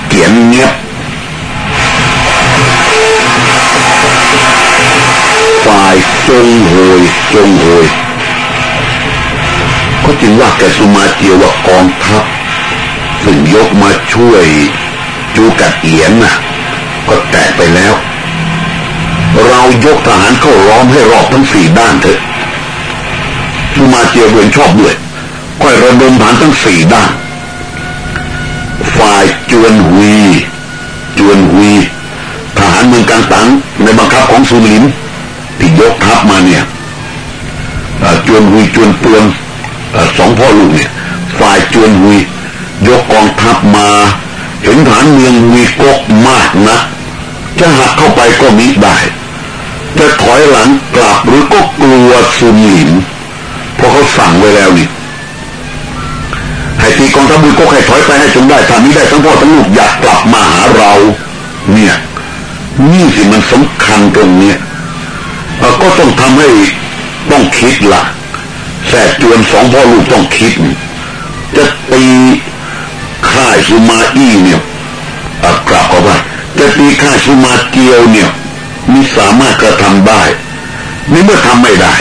เกียนเงียบฝ่ายจงโหยจงโหยก็จึงว่าแกสุมาเจียว่ากองทัพซึ่งยกมาช่วยจูกัดเอียนน่ะ ก็แตกไปแล้ว เรายกทหารเข้าล้อมให้รอบทั้งสี่ด้านเถอะ ทูมาเจียเวียนชอบด้วยค่อยระดมฐานทั้งสี่ด้าน ฝ่ายจวนวีจวนวีทหารเมืองกลางตังในบังคับของซูลินที่ยกทัพมาเนี่ยจวนวีจวนตวนสองพ่อลูกเนี่ยฝ่ายจวนวียยกกองทัพมา เห็นฐานเมืองวีกกมากนะจะหักเข้าไปก็มิได้จะถอยหลังกลับหรือก็กลัวซุลิน เพราะเขาสั่งไว้แล้วนี่ให้ตีกองทัพบุญก็ให้ถอยไปให้จงได้ถ้านี้ได้ทั้งพ่อทั้งลูกอยากกลับมาหาเรา เนี่ยนี่สิมันสำคัญตรงเนี้ยก็ต้องทำให้ต้องคิดละ่ะแสบจวนสองพ่อลูกต้องคิดจะตีค่ายสุมาอี้เนี่ยกลับเข้าไปจะตีค่ายสุมาเกียวเนี่ยมิสามารถกระทำได้นี่เมื่อทำไม่ได้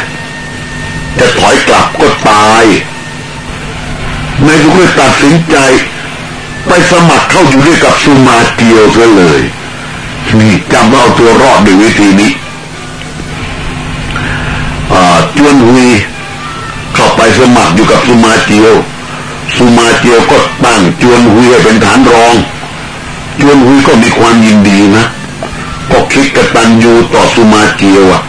จะถอยกลับก็ตายนายทุกคนตัดสินใจ ไปสมัครเข้าอยู่ด้วยกับซูมาเกียวซะเลยนี่จำเอาตัวรอดด้วยวิธีนี้จวนหุยเข้าไปสมัครอยู่กับซูมาเจียวซูมาเจียวก็ตั้งจวนหุยเป็นฐานรอง จวนหุยก็มีความยินดีนะก็คิดกตัญญูต่อสุมาเกียวอะ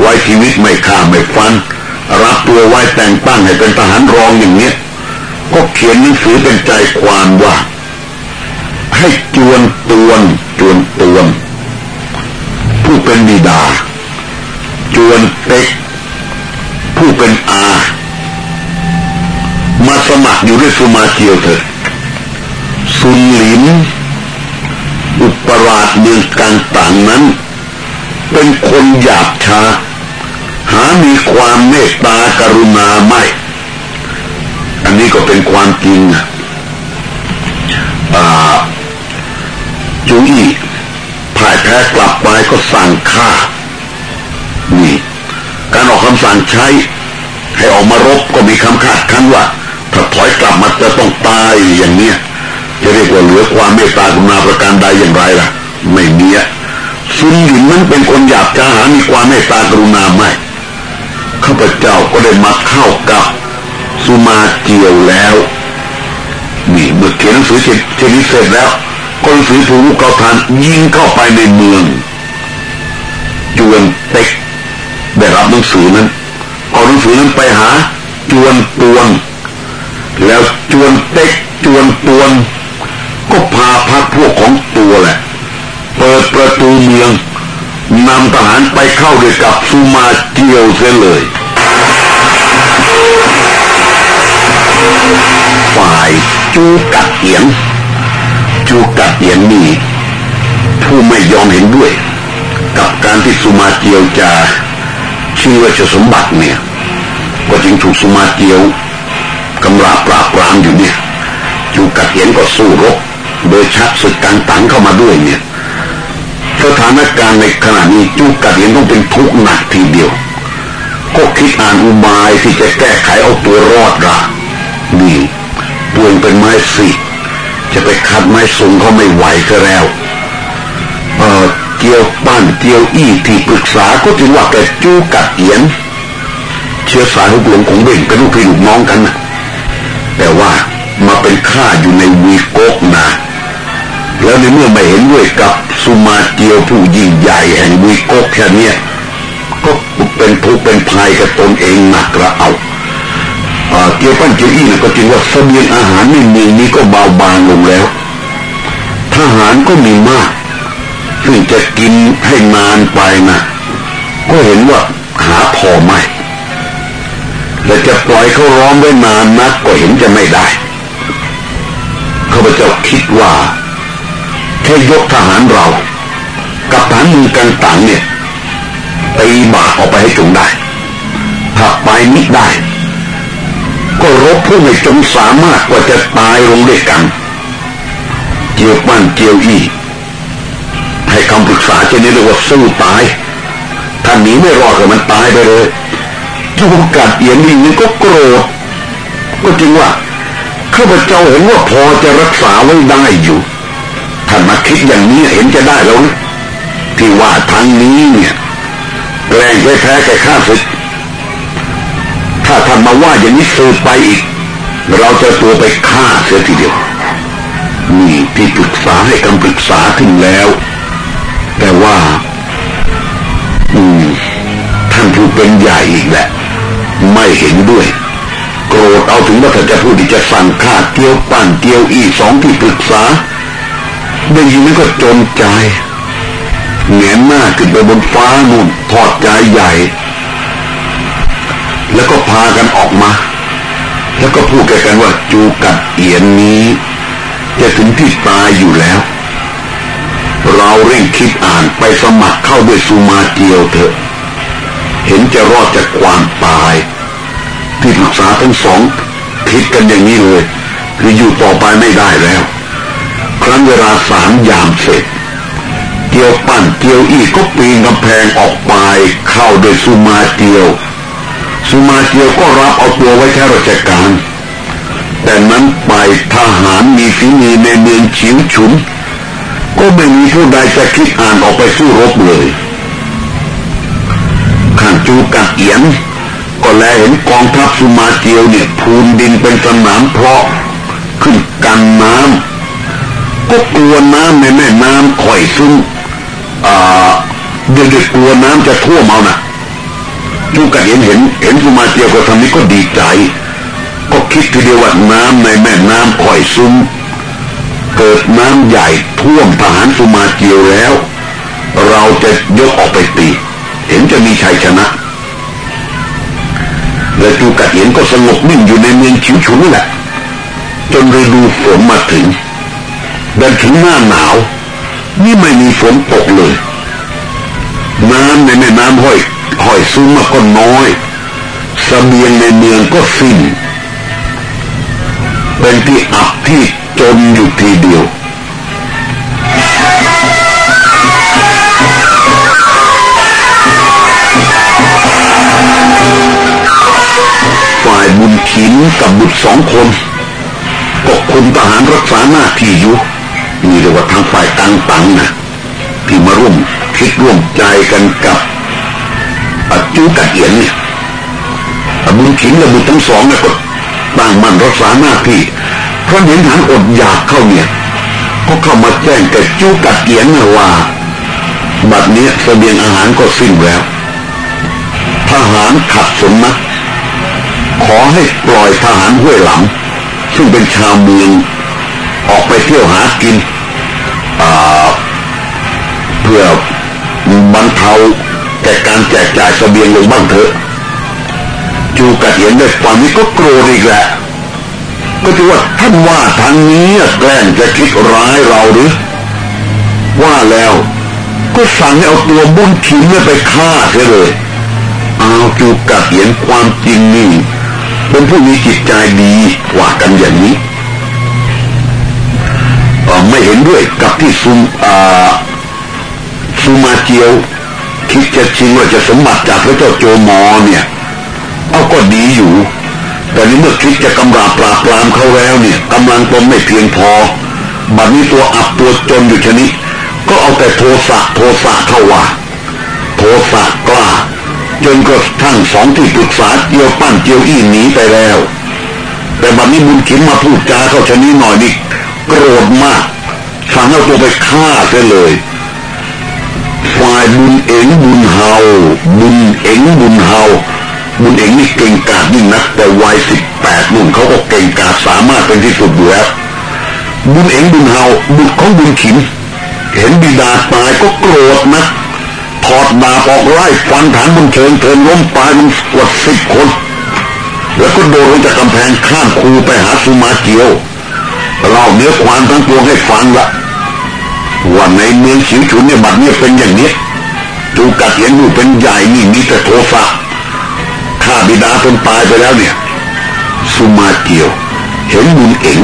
ไว้ชีวิตไม่ฆ่าไม่ฟัน รับตัวไว้แต่งตั้งให้เป็นทหารรองอย่างเนี้ย ก็เขียนหนังสือเป็นใจความว่า ให้จวนตวนจวนตวน ผู้เป็นบิดา จวนเต็ก ผู้เป็นอา มาสมัครอยู่ด้วยสุมาเกียวเถอะสุนหลินอุปราชเมืองกลางต่างนั้น เป็นคนหยาบช้า หามีความเมตตากรุณาไม่ อันนี้ก็เป็นความจริงอ่าจูอี้พ่ายแพ้กลับไปก็สั่งฆ่า นี่ การออกคำสั่งใช้ ให้ออกมารบก็มีคำคาดคั้นว่า ถ้าถอยกลับมาจะต้องตายอย่างเนี้ยจะเรียกว่าเหลือความเมตตากรุณาประการใดอย่างไรล่ะ ไม่มีอะซุนหยินนั้นเป็นคนหยาบกาหามีความเมตตากรุณาไม่ ข้าพเจ้าก็ได้มาเข้ากับสุมาเจียวแล้วนี่เมื่อเขียนหนังสือเชนิเสร็จแล้วก็หนังสือถูกเกาทานยิงเข้าไปในเมืองจวนเต็กได้รับหนังสือนั้นเอาหนังสือนั้นไปหา จวนตวน แล้วจวนเต็กจวนตวน ก็พาพักพวกของตัวแหละ เปิดประตูเมือง นำทหารไปเข้าด้วยกับสุมาเจียวเสียเลย ฝ่ายจูกัดเหียนจูกัดเหียนนี่ผู้ไม่ยอมเห็นด้วย กับการที่สุมาเจียวจะชิงราชสมบัติเนี่ย ก็จึงถูกสุมาเจียวกำราปราบปรามอยู่เนี่ยจูกัดเหียนก็สู้รบโดยชักศึกกางตังเข้ามาด้วยเนี่ย สถานการณ์ในขณะนี้จูกัดเหียนต้องเป็นทุกข์หนักทีเดียว ก็คิดอ่านอุบายที่จะแก้ไขเอาตัวรอดละนี่ตัวเองเป็นไม้สิจะไปคัดไม้สูงเขาไม่ไหวซะแล้วเออเกี่ยวปั้นเกี่ยวอี้ที่ปรึกษาก็ถึงว่าแกจูกัดเอียน เชื้อสายลูกหลงของเบ่งเป็นลูกพี่ลูกน้องกันนะแต่ว่ามาเป็นข้าอยู่ในวีโกกนะ แล้วในเมื่อไม่เห็นด้วยกับสุมาเจียวผู้ยิ่งใหญ่แห่งวีโกแค่นี้ก็เป็นทุกเป็นภัยกับตนเองหนักกระเอาเกียวปั้นเกียวอี้นะก็จริงว่าเสบียงอาหารในเมืองนี้ก็เบาบางลงแล้ว ทหารก็มีมาก ซึ่งจะกินให้นานไปนะก็เห็นว่าหาพอไม่และจะปล่อยเขาร้องไว้นานนักก็เห็นจะไม่ได้ข้าพเจ้าคิดว่า แค่ยกทหารเรา กับฐานมือกันต่างเนี่ยตีบาออกไปให้จงได้ถ้าไปนิได้ ก็รบผู้ไม่จงสามารถกว่าจะตายลงด้วยกัน เจียวปั้นเจียวอี้ให้คำปรึกษาเจนี้เรียกว่าสู้ตายถ้าหนีไม่รอดก็มันตายไปเลยจูกัดเอียนนี่นี่ก็โกรธก็จริงว่าข้าพเจ้าเห็นว่าพอจะรักษาไว้ได้อยู่ ท่านมาคิดอย่างนี้เห็นจะได้แล้วนะที่ว่าทางนี้เนี่ยแรงแท้แก่ข้าศึกถ้าท่านมาว่าอย่างนี้สืบไปอีก เราจะตัวไปฆ่าเสียทีเดียวนี่ที่ปรึกษาให้คำปรึกษาขึ้นแล้ว แต่ว่า อืมท่านผู้เป็นใหญ่อีกแหละ ไม่เห็นด้วย โกรธเอาถึงว่าถ้าจะพูดที่จะสั่งฆ่าเกี้ยวปั้นเกี้ยวอีสองที่ปรึกษา ได้ยินแล้วก็จนใจเหงนหน้าขึ้นไปบนฟ้านู่นทอดใจใหญ่ แล้วก็พากันออกมา แล้วก็พูดกันว่าจูกัดเอียนนี้จะถึงที่ตายอยู่แล้ว เราเร่งคิดอ่านไปสมัครเข้าด้วยสุมาเจียวเถอะ เห็นจะรอดจากความตายที่ปรึกษาทั้งสองคิดกันอย่างนี้เลย คืออยู่ต่อไปไม่ได้แล้ว ครั้นเวลาสามยามเสร็จเกียวปั้นเกียวอีก็ปีนกำแพงออกไปเข้าโดยสุมาเจียว สุมาเจียวก็รับเอาตัวไว้แค่ราชการ แต่นั้นไปทหารมีฝีมือในเมืองฉิวฉุน ก็ไม่มีผู้ใดจะคิดอ่านออกไปสู้รบเลยข้างจูกัดเอียนก็แลเห็นกองทัพสุมาเจียวเนี่ยพูนดินเป็นสนามเพาะขึ้นกันน้ำ ก็กลัวน้ำในแม่น้ำข่อยซึมเด็กๆกลัวน้ำจะท่วมเอานะจูกันเห็นเห็นเห็นสุมาเจียวก็ทำนี้ก็ดีใจ ก็คิดทีเดียวว่าน้ำในแม่น้ำข่อยซุมเกิดน้ำใหญ่ท่วมทหารสุมาเจียวแล้ว เราจะยกออกไปตี เห็นจะมีชัยชนะและจูกัดเห็นก็สงบนิ่งอยู่ในเมืองชิวชุนแหละ จนฤดูฝนมาถึง ดันถึงหน้าหนาว นี่ไม่มีฝนตกเลย น้ำในแม่น้ำห้อยห้อยซุ้มมาก็น้อยสเสบียงในเมืองก็สิ้น เป็นที่อับที่จนอยู่ทีเดียวฝ่ายบุญขินกับบุตรสองคนก็คุมทหารรักษาหน้าที่อยู่ นี่เรียกว่าทางฝ่ายตังตังนะที่มาร่วมคิดร่วมใจกันกับจูกัดเอียนเนี่ยบุญขินและบุตรทั้งสองเนี่ยก็ตั้งมั่นรักษาหน้าที่เพราะเห็นฐานอดอยากเข้าเนี่ย ก็เข้ามาแจ้งแก่จูกัดเอียนว่าบัดนี้เสบียงอาหารก็สิ้นแล้ว ทหารขัดสนนะขอให้ปล่อยทหารห้วยหลัง ซึ่งเป็นชาวเมือง ออกไปเที่ยวหากินเพื่อบรรเทาแก่การแจกจ่ายเสบียงลงบ้างเถอะ จูกัดเห็นได้ความนี้ก็โกรธอีกแหละก็ถือว่าท่านว่าทางนี้แกล้งจะคิดร้ายเราหรือ ว่าแล้วก็สั่งให้เอาตัวบุญขินเนี่ยไปฆ่าเสียเลยเอาจูกัดเห็นความจริงนี่เป็นผู้มีจิตใจดีกว่ากันอย่างนี้ ไม่เห็นด้วยกับที่ซุมซูมาเจียว คิดจะชิงว่าจะสมบัติจากพระเจ้าโจมอเนี่ยเอาก็ดีอยู่แต่นี้เมื่อคิดจะกำราบปราบปรามเขาแล้วเนี่ยกำลังตนไม่เพียงพอ บัดนี้ตัวอับตัวจนอยู่ชนิดก็เอาแต่โทสะโทสะเข้าว่าโทสะกล้าจนกระทั่งสองที่ปรึกษาเจียวปั้นเจียวอี้หนีไปแล้ว แต่บัดนี้บุญขิมมาพูดจาเข้าชนิดหน่อยนี่ โกรธมากสั่งเอาตัวไปฆ่าเสียเลยฝ่ายบุญเอ็งบุญเฮาบุญเอ็งบุญเฮาบุญเอ็งนี่เก่งกาจยิ่งนัก แต่วัยสิบแปดนุ่นเขาก็เก่งกาจสามารถเป็นที่สุดอยู่แล้วบุญเอ็งบุญเฮาบุตรของบุญขิน เห็นบิดาตายก็โกรธนะถอดดาบออกไล่ฟันฐานบุญเชิงเทินล้มตายมันกว่าสิบคน แล้วก็โดดลงจากกำแพงข้ามคูไปหาสุมาเกียว เล่าเนื้อความทั้งปวงให้ฟังละว่าในเมืองฉิวฉุนเนี่ยบัดเนี่ยเป็นอย่างนี้จูกัดเห็นอยู่เป็นใหญ่นี่มีแต่โทสะข้าบิดาเป็นตายไปแล้วเนี่ย สุมาเกียว เห็นบุญเอ๋ง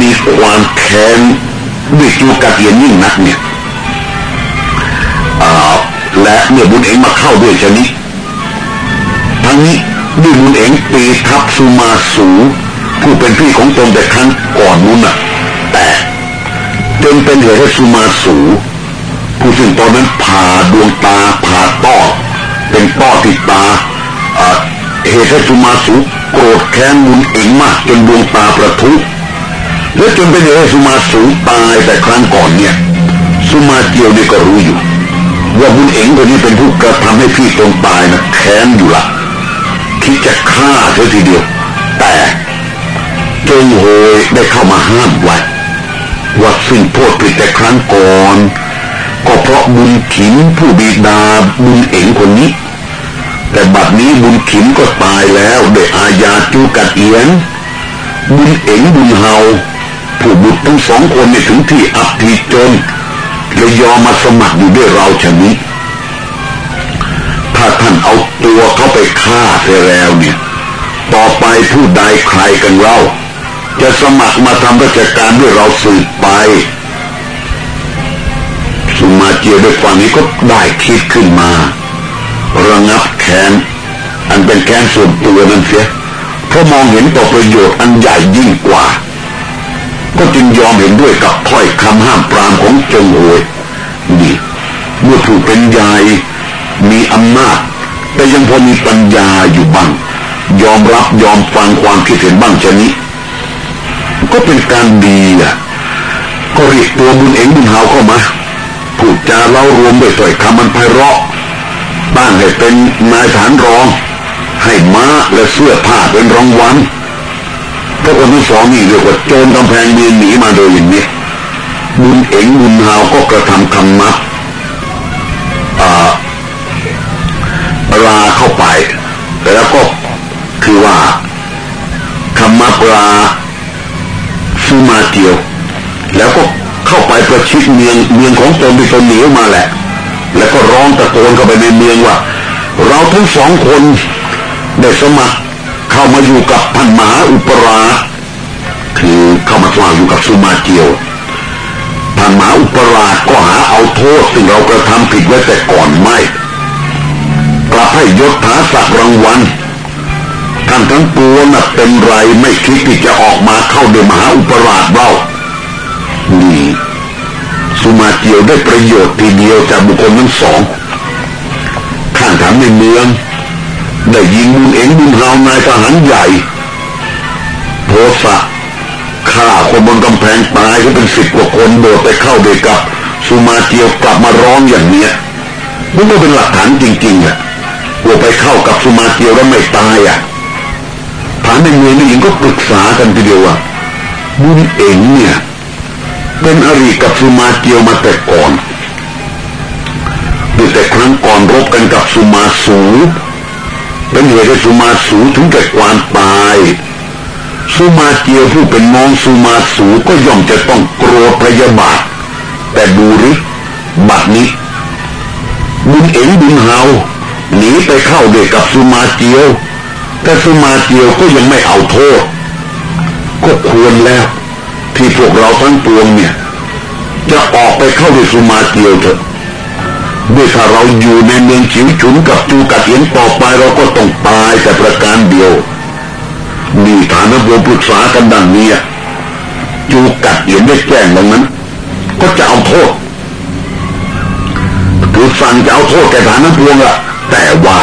มีความแค้นด้วยจูกัดเห็นยิ่งนักเนี่ยและเมื่อบุญเอ๋งมาเข้าด้วยชนิดทั้งนี้ด้วยบุญเอ๋งปีทับสุมาสู ผู้เป็นพี่ของตนแต่ครั้งก่อนนู้นน่ะ แต่จนเป็นเหตุให้สุมาสูผู้ซึ่งตอนนั้นผ่าดวงตาผ่าต้อเป็นต้อติดตาเหตุให้สุมาสูโกรธแค้นมุนเองมากจนดวงตาประทุและจนเป็นเหตุให้สุมาสูตายแต่ครั้งก่อนเนี่ย สุมาเจียวนี่ก็รู้อยู่ ว่าบุญเองคนนี้เป็นผู้กระทำให้พี่ตรงตายนะแค้นอยู่ละคิดจะฆ่าเสียทีเดียว แต่ เจงโหยได้เข้ามาห้ามไว้ว่าสิ้นโทษผิดแต่ครั้งก่อน ก็เพราะบุญขิมผู้บิดาบุญเอ๋งคนนี้ แต่บัดนี้บุญขิมก็ตายแล้วได้อาญาจูกัดเอียน บุญเอ๋งบุญเฮาผู้บุตรทั้งสองคนเนี่ยถึงที่อับทีจนเลยยอมมาสมัครอยู่ด้วยเราชนิดถ้าท่านเอาตัวเขาไปฆ่าเสียแล้วเนี่ย ต่อไปผู้ใดใครกันเรา จะสมัครมาทำราชการด้วยเราสืบไป สุมาเจียด้วยความนี้ก็ได้คิดขึ้นมา ระงับแค้นอันเป็นแค้นส่วนตัวนั้นเสียเพราะมองเห็นต่อประโยชน์อันใหญ่ยิ่งกว่า ก็จึงยอมเห็นด้วยกับถ้อยคำห้ามปรามของจงโวยนี่เมื่อผู้เป็นใหญ่มีอำนาจแต่ยังพอมีปัญญาอยู่บ้าง ยอมรับยอมฟังความคิดเห็นบ้างชนิด ก็เป็นการดีอะก็เรียกตัวบุญเองบุญเฮาเข้ามาพูดจาเล่ารวมด้วยถ้อยคำมันไพเราะตั้งให้เป็นนายฐานรอง ให้ม้าและเสื้อผ้าเป็นรางวัลพระคนที่สองนี่เรียกว่าโจรกำแพงเมืองหนีมาโดยอย่างนี้บุญเองบุญเฮาก็กระทำคำนับลาเข้าไป แล้วก็คือว่าคำมาปลาซูมาเตียว แล้วก็เข้าไปประชิดเมืองเมืองของตนที่ตนหนีมาแหละ แล้วก็ร้องตะโกนเข้าไปในเมืองว่า เราทั้งสองคนได้สมัครเข้ามาอยู่กับพันหมาอุปรา คือเข้ามาสมัครอยู่กับซูมาเตียวพันหมาอุปราก็หาเอาโทษซึ่งเรากระทำผิดไว้แต่ก่อนไม่กลับให้ยศถาศักดิ์รางวัล ท่านทั้งปวงน่ะเป็นไรไม่คิดที่จะออกมาเข้าเดมหาอุปราชเรานี่สุมาเจียวได้ประโยชน์ทีเดียวจากบุคคลทั้งสองข้างถามในเมือง ได้ยิงบุญเองบุญเฮานายทหารใหญ่โพสะฆ่าคนบนกำแพงตายก็เป็นสิบกว่าคนโดดไปเข้าเด็กกับสุมาเจียวกลับมาร้องอย่างเนี้ยมันก็เป็นหลักฐานจริงๆอะว่าไปเข้ากับสุมาเจียวแล้วไม่ตายอะ ในเมืองนี่หญิงก็ปรึกษากันทีเดียวว่าบุญเองเนี่ย เป็นอริกับสุมาเจียวมาแต่ก่อนดูแต่ครั้งก่อนรบกันกับสุมาสูเป็นเหตุให้สุมาสูถึงแก่ความตายสุมาเจียวผู้เป็นน้องสุมาสูก็ย่อมจะต้องกลัวพยาบาท แต่ดูริบัดนี้บุญเอ๋งบุญเฮาหนีไปเข้าเด็กกับสุมาเจียว แต่สุมาเจียวก็ยังไม่เอาโทษ ก็ควรแล้ว ที่พวกเราทั้งปวงเนี่ย จะออกไปเข้าด้วยสุมาเจียวเถอะด้วยถ้าเราอยู่ในเมืองฉิวฉุนกับจูกัดเอียนต่อไปเราก็ต้องตายแต่ประการเดียวมีฐานะบวปรึกษากันดังนี้จูกัดเอียนได้แจ้งดังนั้น ก็จะเอาโทษคือสั่งจะเอาโทษแก่ฐานะบวงอะแต่ว่า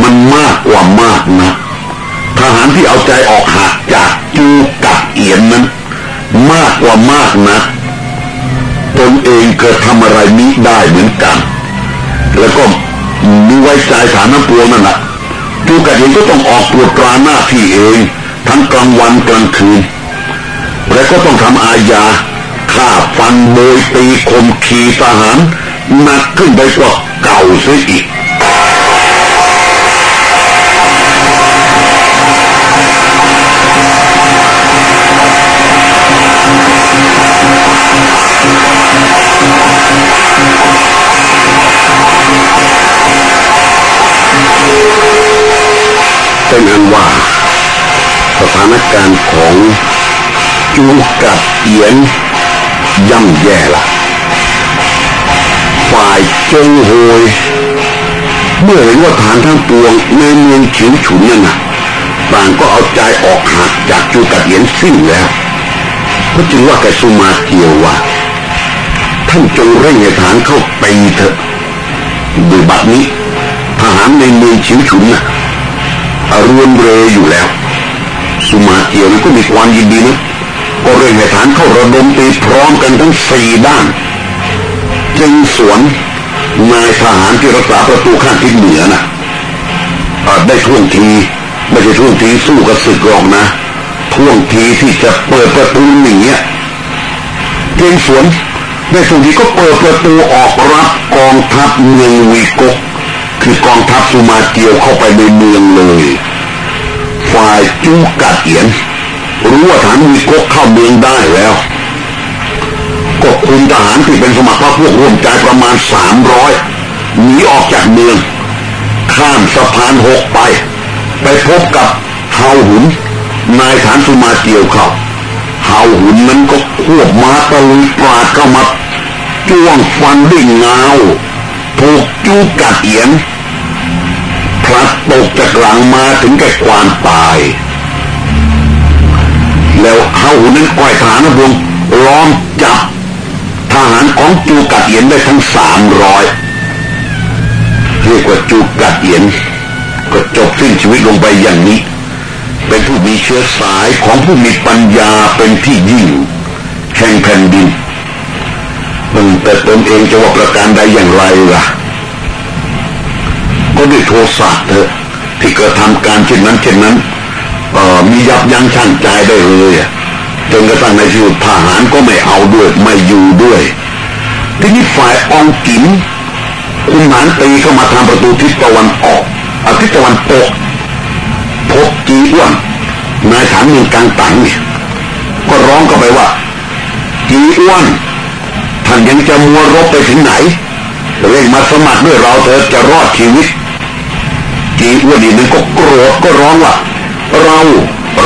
มันมากกว่ามากนะทหารที่เอาใจออกหักจากจูกัดเอียนนั้นมากกว่ามากนะตนเองเกิดทำอะไรนี้ได้เหมือนกัน แล้วก็มีไว้ใจฐานน้ำปวงนั่นแหละจูกัดเองก็ต้องออกตรวจตราหน้าที่เอง ทั้งกลางวันกลางคืน และก็ต้องทำอาญาฆ่าฟันโบยตีคมขีทหารหนักขึ้นไปกว่าเก่าเสียอีกานการณ์ของจูกัดเอียนย่ำแย่ละฝ่ายเจงโฮยเมื่อเห็นว่าฐานทั้งปวงในเมืองฉิวฉุนนั่นนะต่างก็เอาใจออกหักจากจูกัดเอียนสิ้นแล้วก็จึงว่าแกสุมาเกียวว่าท่านจงเร่งให้ฐานเข้าไปเถอะดยบัดนี้ทหารในเมืองฉิวฉุนน่ะรวนเรอยู่แล้ว สุมาเกียวก็มีความยินดีนะก็เร่งให้ฐานเข้าระดมตีพร้อมกันทั้งสี่ด้าน จึงสวนนายทหารที่รักษาประตูข้างทิศเหนือนะได้ท่วงทีไม่ใช่ท่วงทีสู้กับศึกรอกนะท่วงทีที่จะเปิดประตูหนีจึงสวนในส่วนที่ก็เปิดประตูออกรับกองทัพเมืองวีกกคือกองทัพสุมาเกียวเข้าไปในเมืองเลย ฝ่ายจูกัดเอียนรู้ว่าฐานวีกกเข้าเมืองได้แล้วก็คุมทหารที่เป็นสมัครพรรคพวกร่วมใจประมาณสามร้อยหนีออกจากเมือง ข้ามสะพานหกไป ไปพบกับเฮาหุน นายฐานสุมาเกียวเขาเฮาหุนนั้นก็ควบม้าตะลุยปราดเข้ามาจ้วงฟันด้วยเงาถูกจูกัดเอียน ลัดตกจากหลังมาถึงแก่ความตาย แล้วเฮาหุนนั้นก่อยฐานนะพวงล้อมจับทหารของจูกัดเอียนได้ทั้งสามร้อยเรียกว่าจูกัดเอียน ก็จบสิ้นชีวิตลงไปอย่างนี้ เป็นผู้มีเชื้อสายของผู้มีปัญญาเป็นที่ยิ่งแห่งแผ่นดินมันแต่ตนเองจะว่าประการใดอย่างไรล่ะ ก็ด้วยโทสะเถอะที่เกิดทำการเช่นนั้นเช่นนั้นเออมียับยั้งชั่งใจได้เลยจนกระทั่งในที่สุดทหารก็ไม่เอาด้วยไม่อยู่ด้วย ทีนี้ฝ่ายองกินคุณหานตีเข้ามาทางประตูทิศตะวันออกอาทิตย์ตะวันตกพบจีอ้วนนายฐานมืองกลางตังเนี่ยก็ร้องเข้าไปว่าจีอ้วนท่านยังจะมัวรบไปถึงไหนเร่งมาสมัครด้วยเราเธอจะรอดชีวิต จีอ้วนนี่นึงก็โกรธก็ร้องว่าเรา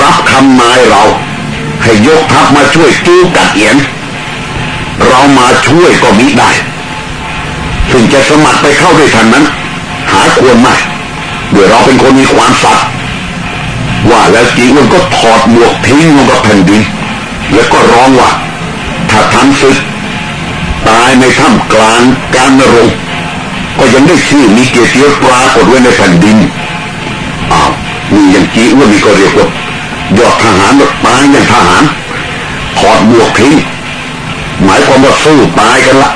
รับคำนายเรา ให้ยกทัพมาช่วยจู้กัดเอียน เรามาช่วยก็มิได้ ถึงจะสมัครไปเข้าด้วยทันนั้น หาควรไหมเดี๋ยวเราเป็นคนมีความสัตย์ว่าแล้วจีอ้วนก็ถอดหมวกทิ้งลงกับแผ่นดิน แล้วก็ร้องว่าถ้าทำศึกตายในถ้ำกลางการนรง ก็ยังได้ชื่อมีเกียรติยศปรากฏไว้ในแผ่นดินอ้าวมีอย่างจีอ้วนมีก็เรียกว่ายอดทหารตายอย่างทหารถอดหมวกทิ้งหมายความว่าสู้ตายกันละ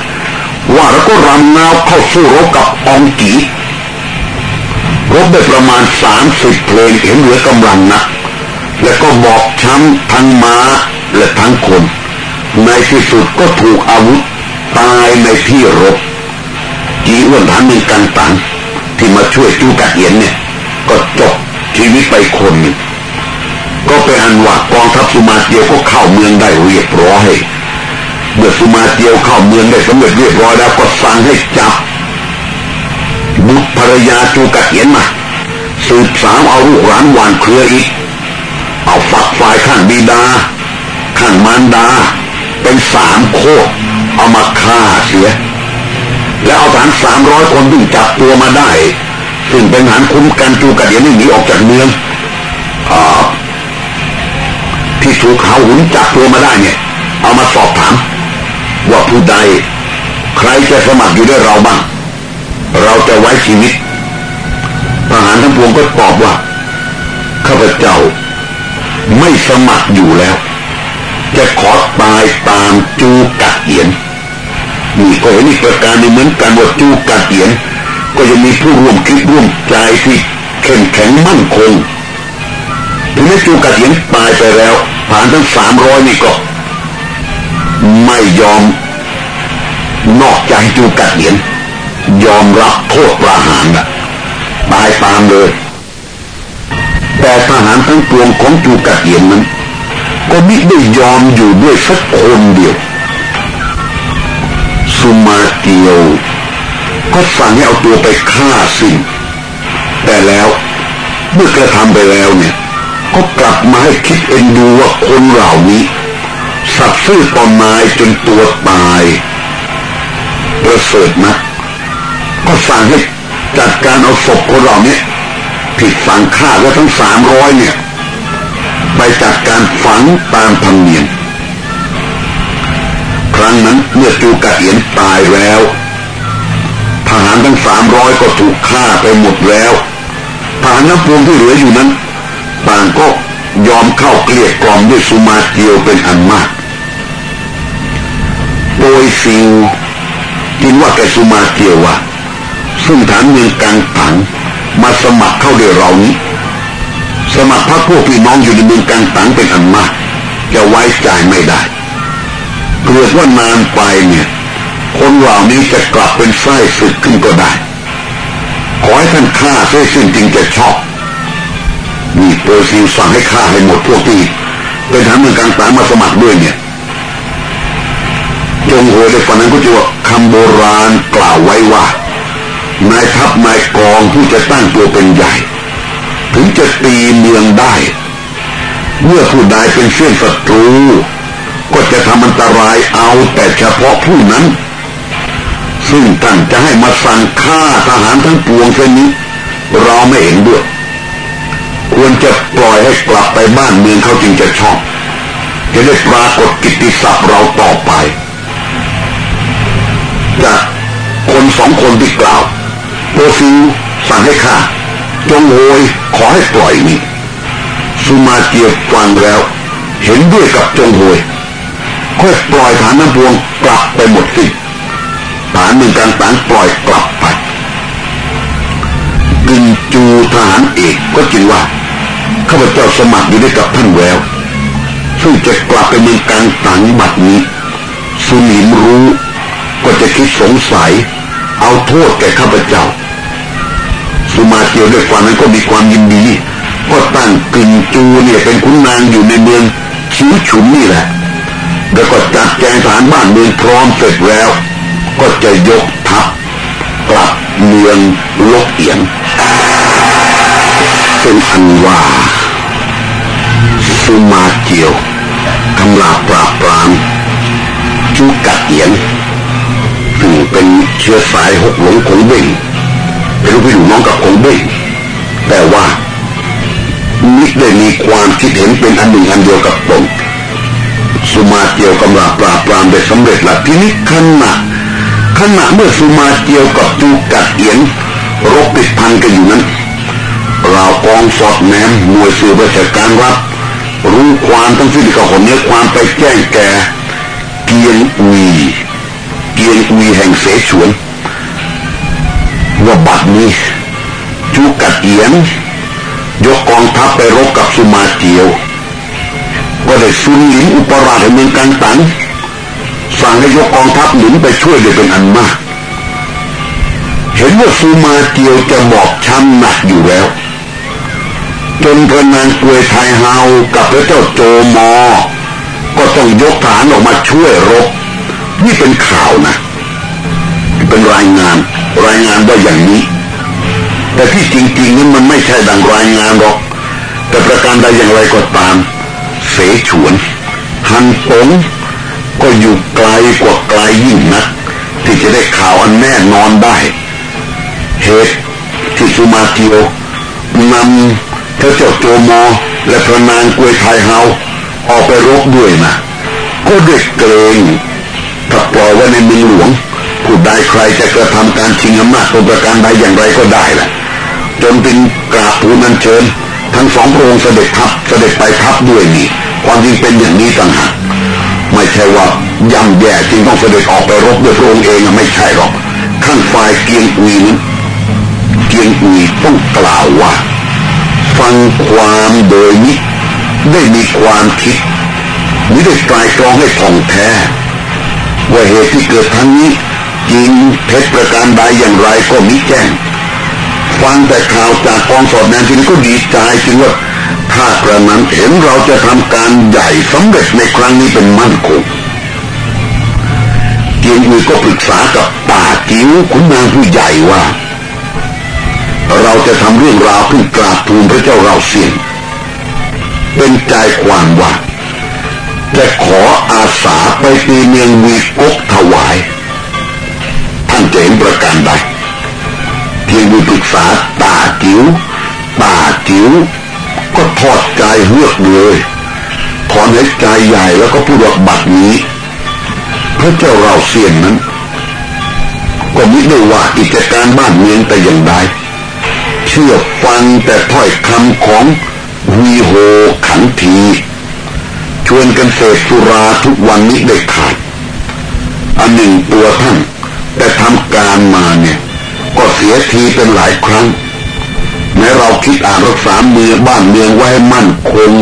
ว่าแล้วก็รำนาวเข้าสู้รบกับองกีรบได้ประมาณสามสิบเพลงเห็นเหลือกำลังนะแล้วก็บอกช้ำทั้งม้าและทั้งคน ในที่สุดก็ถูกอาวุธตายในที่รบ จีอ้วนฐานึงกันตังที่มาช่วยจูกัดเย็นเนี่ย ก็จบชีวิตไปคนหนึ่งก็เป็นอันว่ากองทัพสุมาเตียวก็เข้าเมืองได้เรียบร้อยเมื่อสุมาเตียวเข้าเมืองได้สำเร็จเรียบร้อยแล้วก็สั่งให้จับบุตรภรรยาจูกัดเย็นมาสืบสาวเอาลูกหลานหวานเครืออีก เอาฝักฝ่ายข้างบิดา ข้างมารดา เป็นสามโคตรเอามาฆ่าเสีย แล้วเอาฐานสามร้อยคนที่จับตัวมาได้ ซึ่งเป็นฐานคุ้มกันจูกัดเย็นหนีออกจากเมืองอที่ถูกเขาหุนจับตัวมาได้เนี่ย เอามาสอบถาม ว่าผู้ใด ใครจะสมัครอยู่ด้วยเราบ้าง เราจะไว้ชีวิตทหารทั้งปวงก็ตอบว่าข้าพเจ้า ไม่สมัครอยู่แล้ว จะขอตายตามจูกัดเอียน ก็เห็นอีกประการนึงเหมือนกันว่าจูกัดเอียน ก็ยังมีผู้ร่วมคิดร่วมใจที่เข้มแข็งมั่นคงถึงแม้จูกัดเอียนตายไปแล้ว ผ่านทั้งสามร้อยนี่ก็ ไม่ยอมนอกใจจูกัดเอียน ยอมรับโทษประหารนะตายตามเลย แต่ทหารทั้งปวงของจูกัดเอียนนั้นก็ไมิได้ยอมอยู่ด้วยสักคนเดียว สุมาเกียว ก็สั่งให้เอาตัวไปฆ่าสิ่ง แต่แล้วเมื่อกระทำไปแล้วเนี่ย ก็กลับมาให้คิดเอ็นดูว่าคนเหล่านี้ สัตว์ซื่อต่อนายจนตัวตายประเสริฐนะก็สั่งให้จัดการเอาศพคนเหล่านี้ผิดฝังฆ่าแล้วทั้งสามร้อยเนี่ย ไปจัดการฝังตามธรรมเนียม รั้งนั้นเมื่อจูกะเอียนตายแล้วทหารทั้งสามร้อยก็ถูกฆ่าไปหมดแล้วทหารน้ำพวงที่เหลืออยู่นั้นต่างก็ยอมเข้าเกลียดกล่อมด้วยสุมาเตียวเป็นอันมาก โดยซิวกินว่าแกสุมาเตียวว่าซึ่งฐานเมืองกลางถังมาสมัครเข้าเดียวเรานี้ สมัครพรรคพวกพี่น้องอยู่ในเมืองกลางถังเป็นอันมาก จะไว้ใจไม่ได้ กิดว่านานไปเนี่ย คนเหล่านี้จะกลับเป็นไส้สึกขึ้นก็ได้ ขอให้ท่านฆ่าเส้สิ้นจริงจะชอบมีโปรซิลสั่งให้ฆ่าให้หมดพวกที่เป็นฐานเมืองกลางถังมาสมัครด้วยเนี่ยจงโหยในฝันนั้นก็จะว่าคำโบราณกล่าวไว้ว่านายทัพนายกองผู้จะตั้งตัวเป็นใหญ่ ถึงจะตีเมืองได้ เมื่อผู้ใดเป็นเส้นศัตรู ก็จะทำอันตรายเอาแต่เฉพาะผู้นั้น ซึ่งท่านจะให้มาสั่งฆ่าทหารทั้งปวงเช่นนี้ เราไม่เห็นด้วย ควรจะปล่อยให้กลับไปบ้านเมืองเขาจึงจะชอบ จะได้ปรากฏกิตติศัพท์เราต่อไปจากคนสองคนที่กล่าวโปฟิวสั่งให้ฆ่าจงโวยขอให้ปล่อยนี่สุมาเกียฟังแล้ว เห็นด้วยกับจงโวย ค่อยปล่อยฐานน้ำพวงกลับไปหมดสิ้นฐานหนึ่งการฐานปล่อยกลับไปกึนจูทหารเอกก็จริงว่าข้าพเจ้าสมัครอยู่ด้วยกับท่านแววซึ่งจะกลับไปเมืองกลางตังบัดนี้สุนิมรู้ก็จะคิดสงสัย เอาโทษแก่ข้าพเจ้า สุมาเกียวด้วยความนั้นก็มีความยินดีก็ตั้งกึ่งจูเนี่ยเป็นขุนนางอยู่ในเมืองชิวฉุนนี่แหละ แล้วก็จัดแจงฐานบ้านเมืองพร้อมเสร็จแล้ว ก็จะยกทัพกลับเมืองลกเอียงเป็นอันว่าสุมาเกียวกำลาปราบปรามจูกัดเอียนซึ่งเป็นเชื้อสายหกหลงของเบ่งเป็นลูกพี่ลูกน้องกับคงเบ้แต่ว่ามิได้มีความคิดเห็นเป็นอันหนึ่งอันเดียวกับตน สุมาเจียวกำลังปราบปรามได้สำเร็จละทีนี้ขณะขณะเมื่อสุมาเจียวกับจูกัดเอียนรบติดพันกันอยู่นั้นเรากองสอดแนมหน่วยสืบราชการรับรู้ความทั้งสิ้นกับคนนื้ความไปแจ้งแกเกียงอุยเกียงอุยแห่งเสฉวนว่าบัดนี้จูกัดเอียนยกกองทัพไปรบกับสุมาเจียว ก็ได้ซุนหลินอุปราชแห่งเมืองกังตันสั่งให้ยกกองทัพหนุนไปช่วยได้เป็นอันมาก เห็นว่าสุมาเจียวจะบอกช้ำหนักอยู่แล้ว จนพระนางกวยไทยเฮากับพระเจ้าโจมอ ก็ต้องยกฐานออกมาช่วยรบ นี่เป็นข่าวนะ เป็นรายงาน รายงานว่าอย่างนี้ แต่ที่จริงๆนั้นมันไม่ใช่ดังรายงานหรอก แต่ประการใดอย่างไรก็ตาม ฉวนหันปงก็อยู่ไกลกว่าไกลยิ่งนักที่จะได้ข่าวอันแน่นอนได้ เหตุที่สุมาเกียวนำพระเจ้าโจมอ และพระนางกวยไทยเฮาออกไปรบด้วยนะก็ด้วยเกรงถ้าปล่อยไว้ในเมืองหลวงผู้ใดใครจะกระทำการชิงอำนาจตัวประการใดอย่างไรก็ได้แหละจนเป็นกราบทูลนันเชิญ ทั้งสองพระองค์เสด็จทัพเสด็จไปทัพด้วยนี่ ความจริงเป็นอย่างนี้ต่างหากไม่ใช่ว่าย่ำแย่จริงต้องเสด็จออกไปรบด้วยพระองค์เองไม่ใช่หรอกข้างฝ่ายเกียงอุยนั้นเกียงอุยต้องกล่าวว่า ฟังความโดยนี้ได้มีความคิดมิได้ตรายตรองให้ท่องแท้ ว่าเหตุที่เกิดทั้งนี้จริงเท็จประการใดอย่างไรก็มิแจ้ง ฟังแต่ข่าวจากกองสอดแนนทีนี้ก็ดีใจจริงว่า ถ้ากระนั้นเห็นเราจะทำการใหญ่สำเร็จในครั้งนี้เป็นมั่นคงเกียงอุยก็ปรึกษากับป่าจิ๋วคุณนางผู้ใหญ่ว่า เราจะทำเรื่องราวขึ้นกราบทูลพระเจ้าเราเสียงเป็นใจความว่าจะขออาสาไปตีเมืองวีกกถวาย ท่านจะเห็นประการใดเพียงมีปรึกษาตาจิ๋วตาจิ๋ว ทอดใจเลือกเลยถอนหายใจใหญ่แล้วก็พูดว่าบัดนี้ พระเจ้าเราเสียนนั้น ก็มิได้ว่ากิจการบ้านเมืองแต่อย่างใดเชื่อฟังแต่ถ้อยคำของวีโฮขันที ชวนกันเสพสุราทุกวันนี้ได้ขาด อันหนึ่งตัวท่านแต่ทำการมาเนี่ย ก็เสียทีเป็นหลายครั้ง แม้เราคิดอ่านรักษาเมืองบ้านเมืองไว้ให้มั่นคง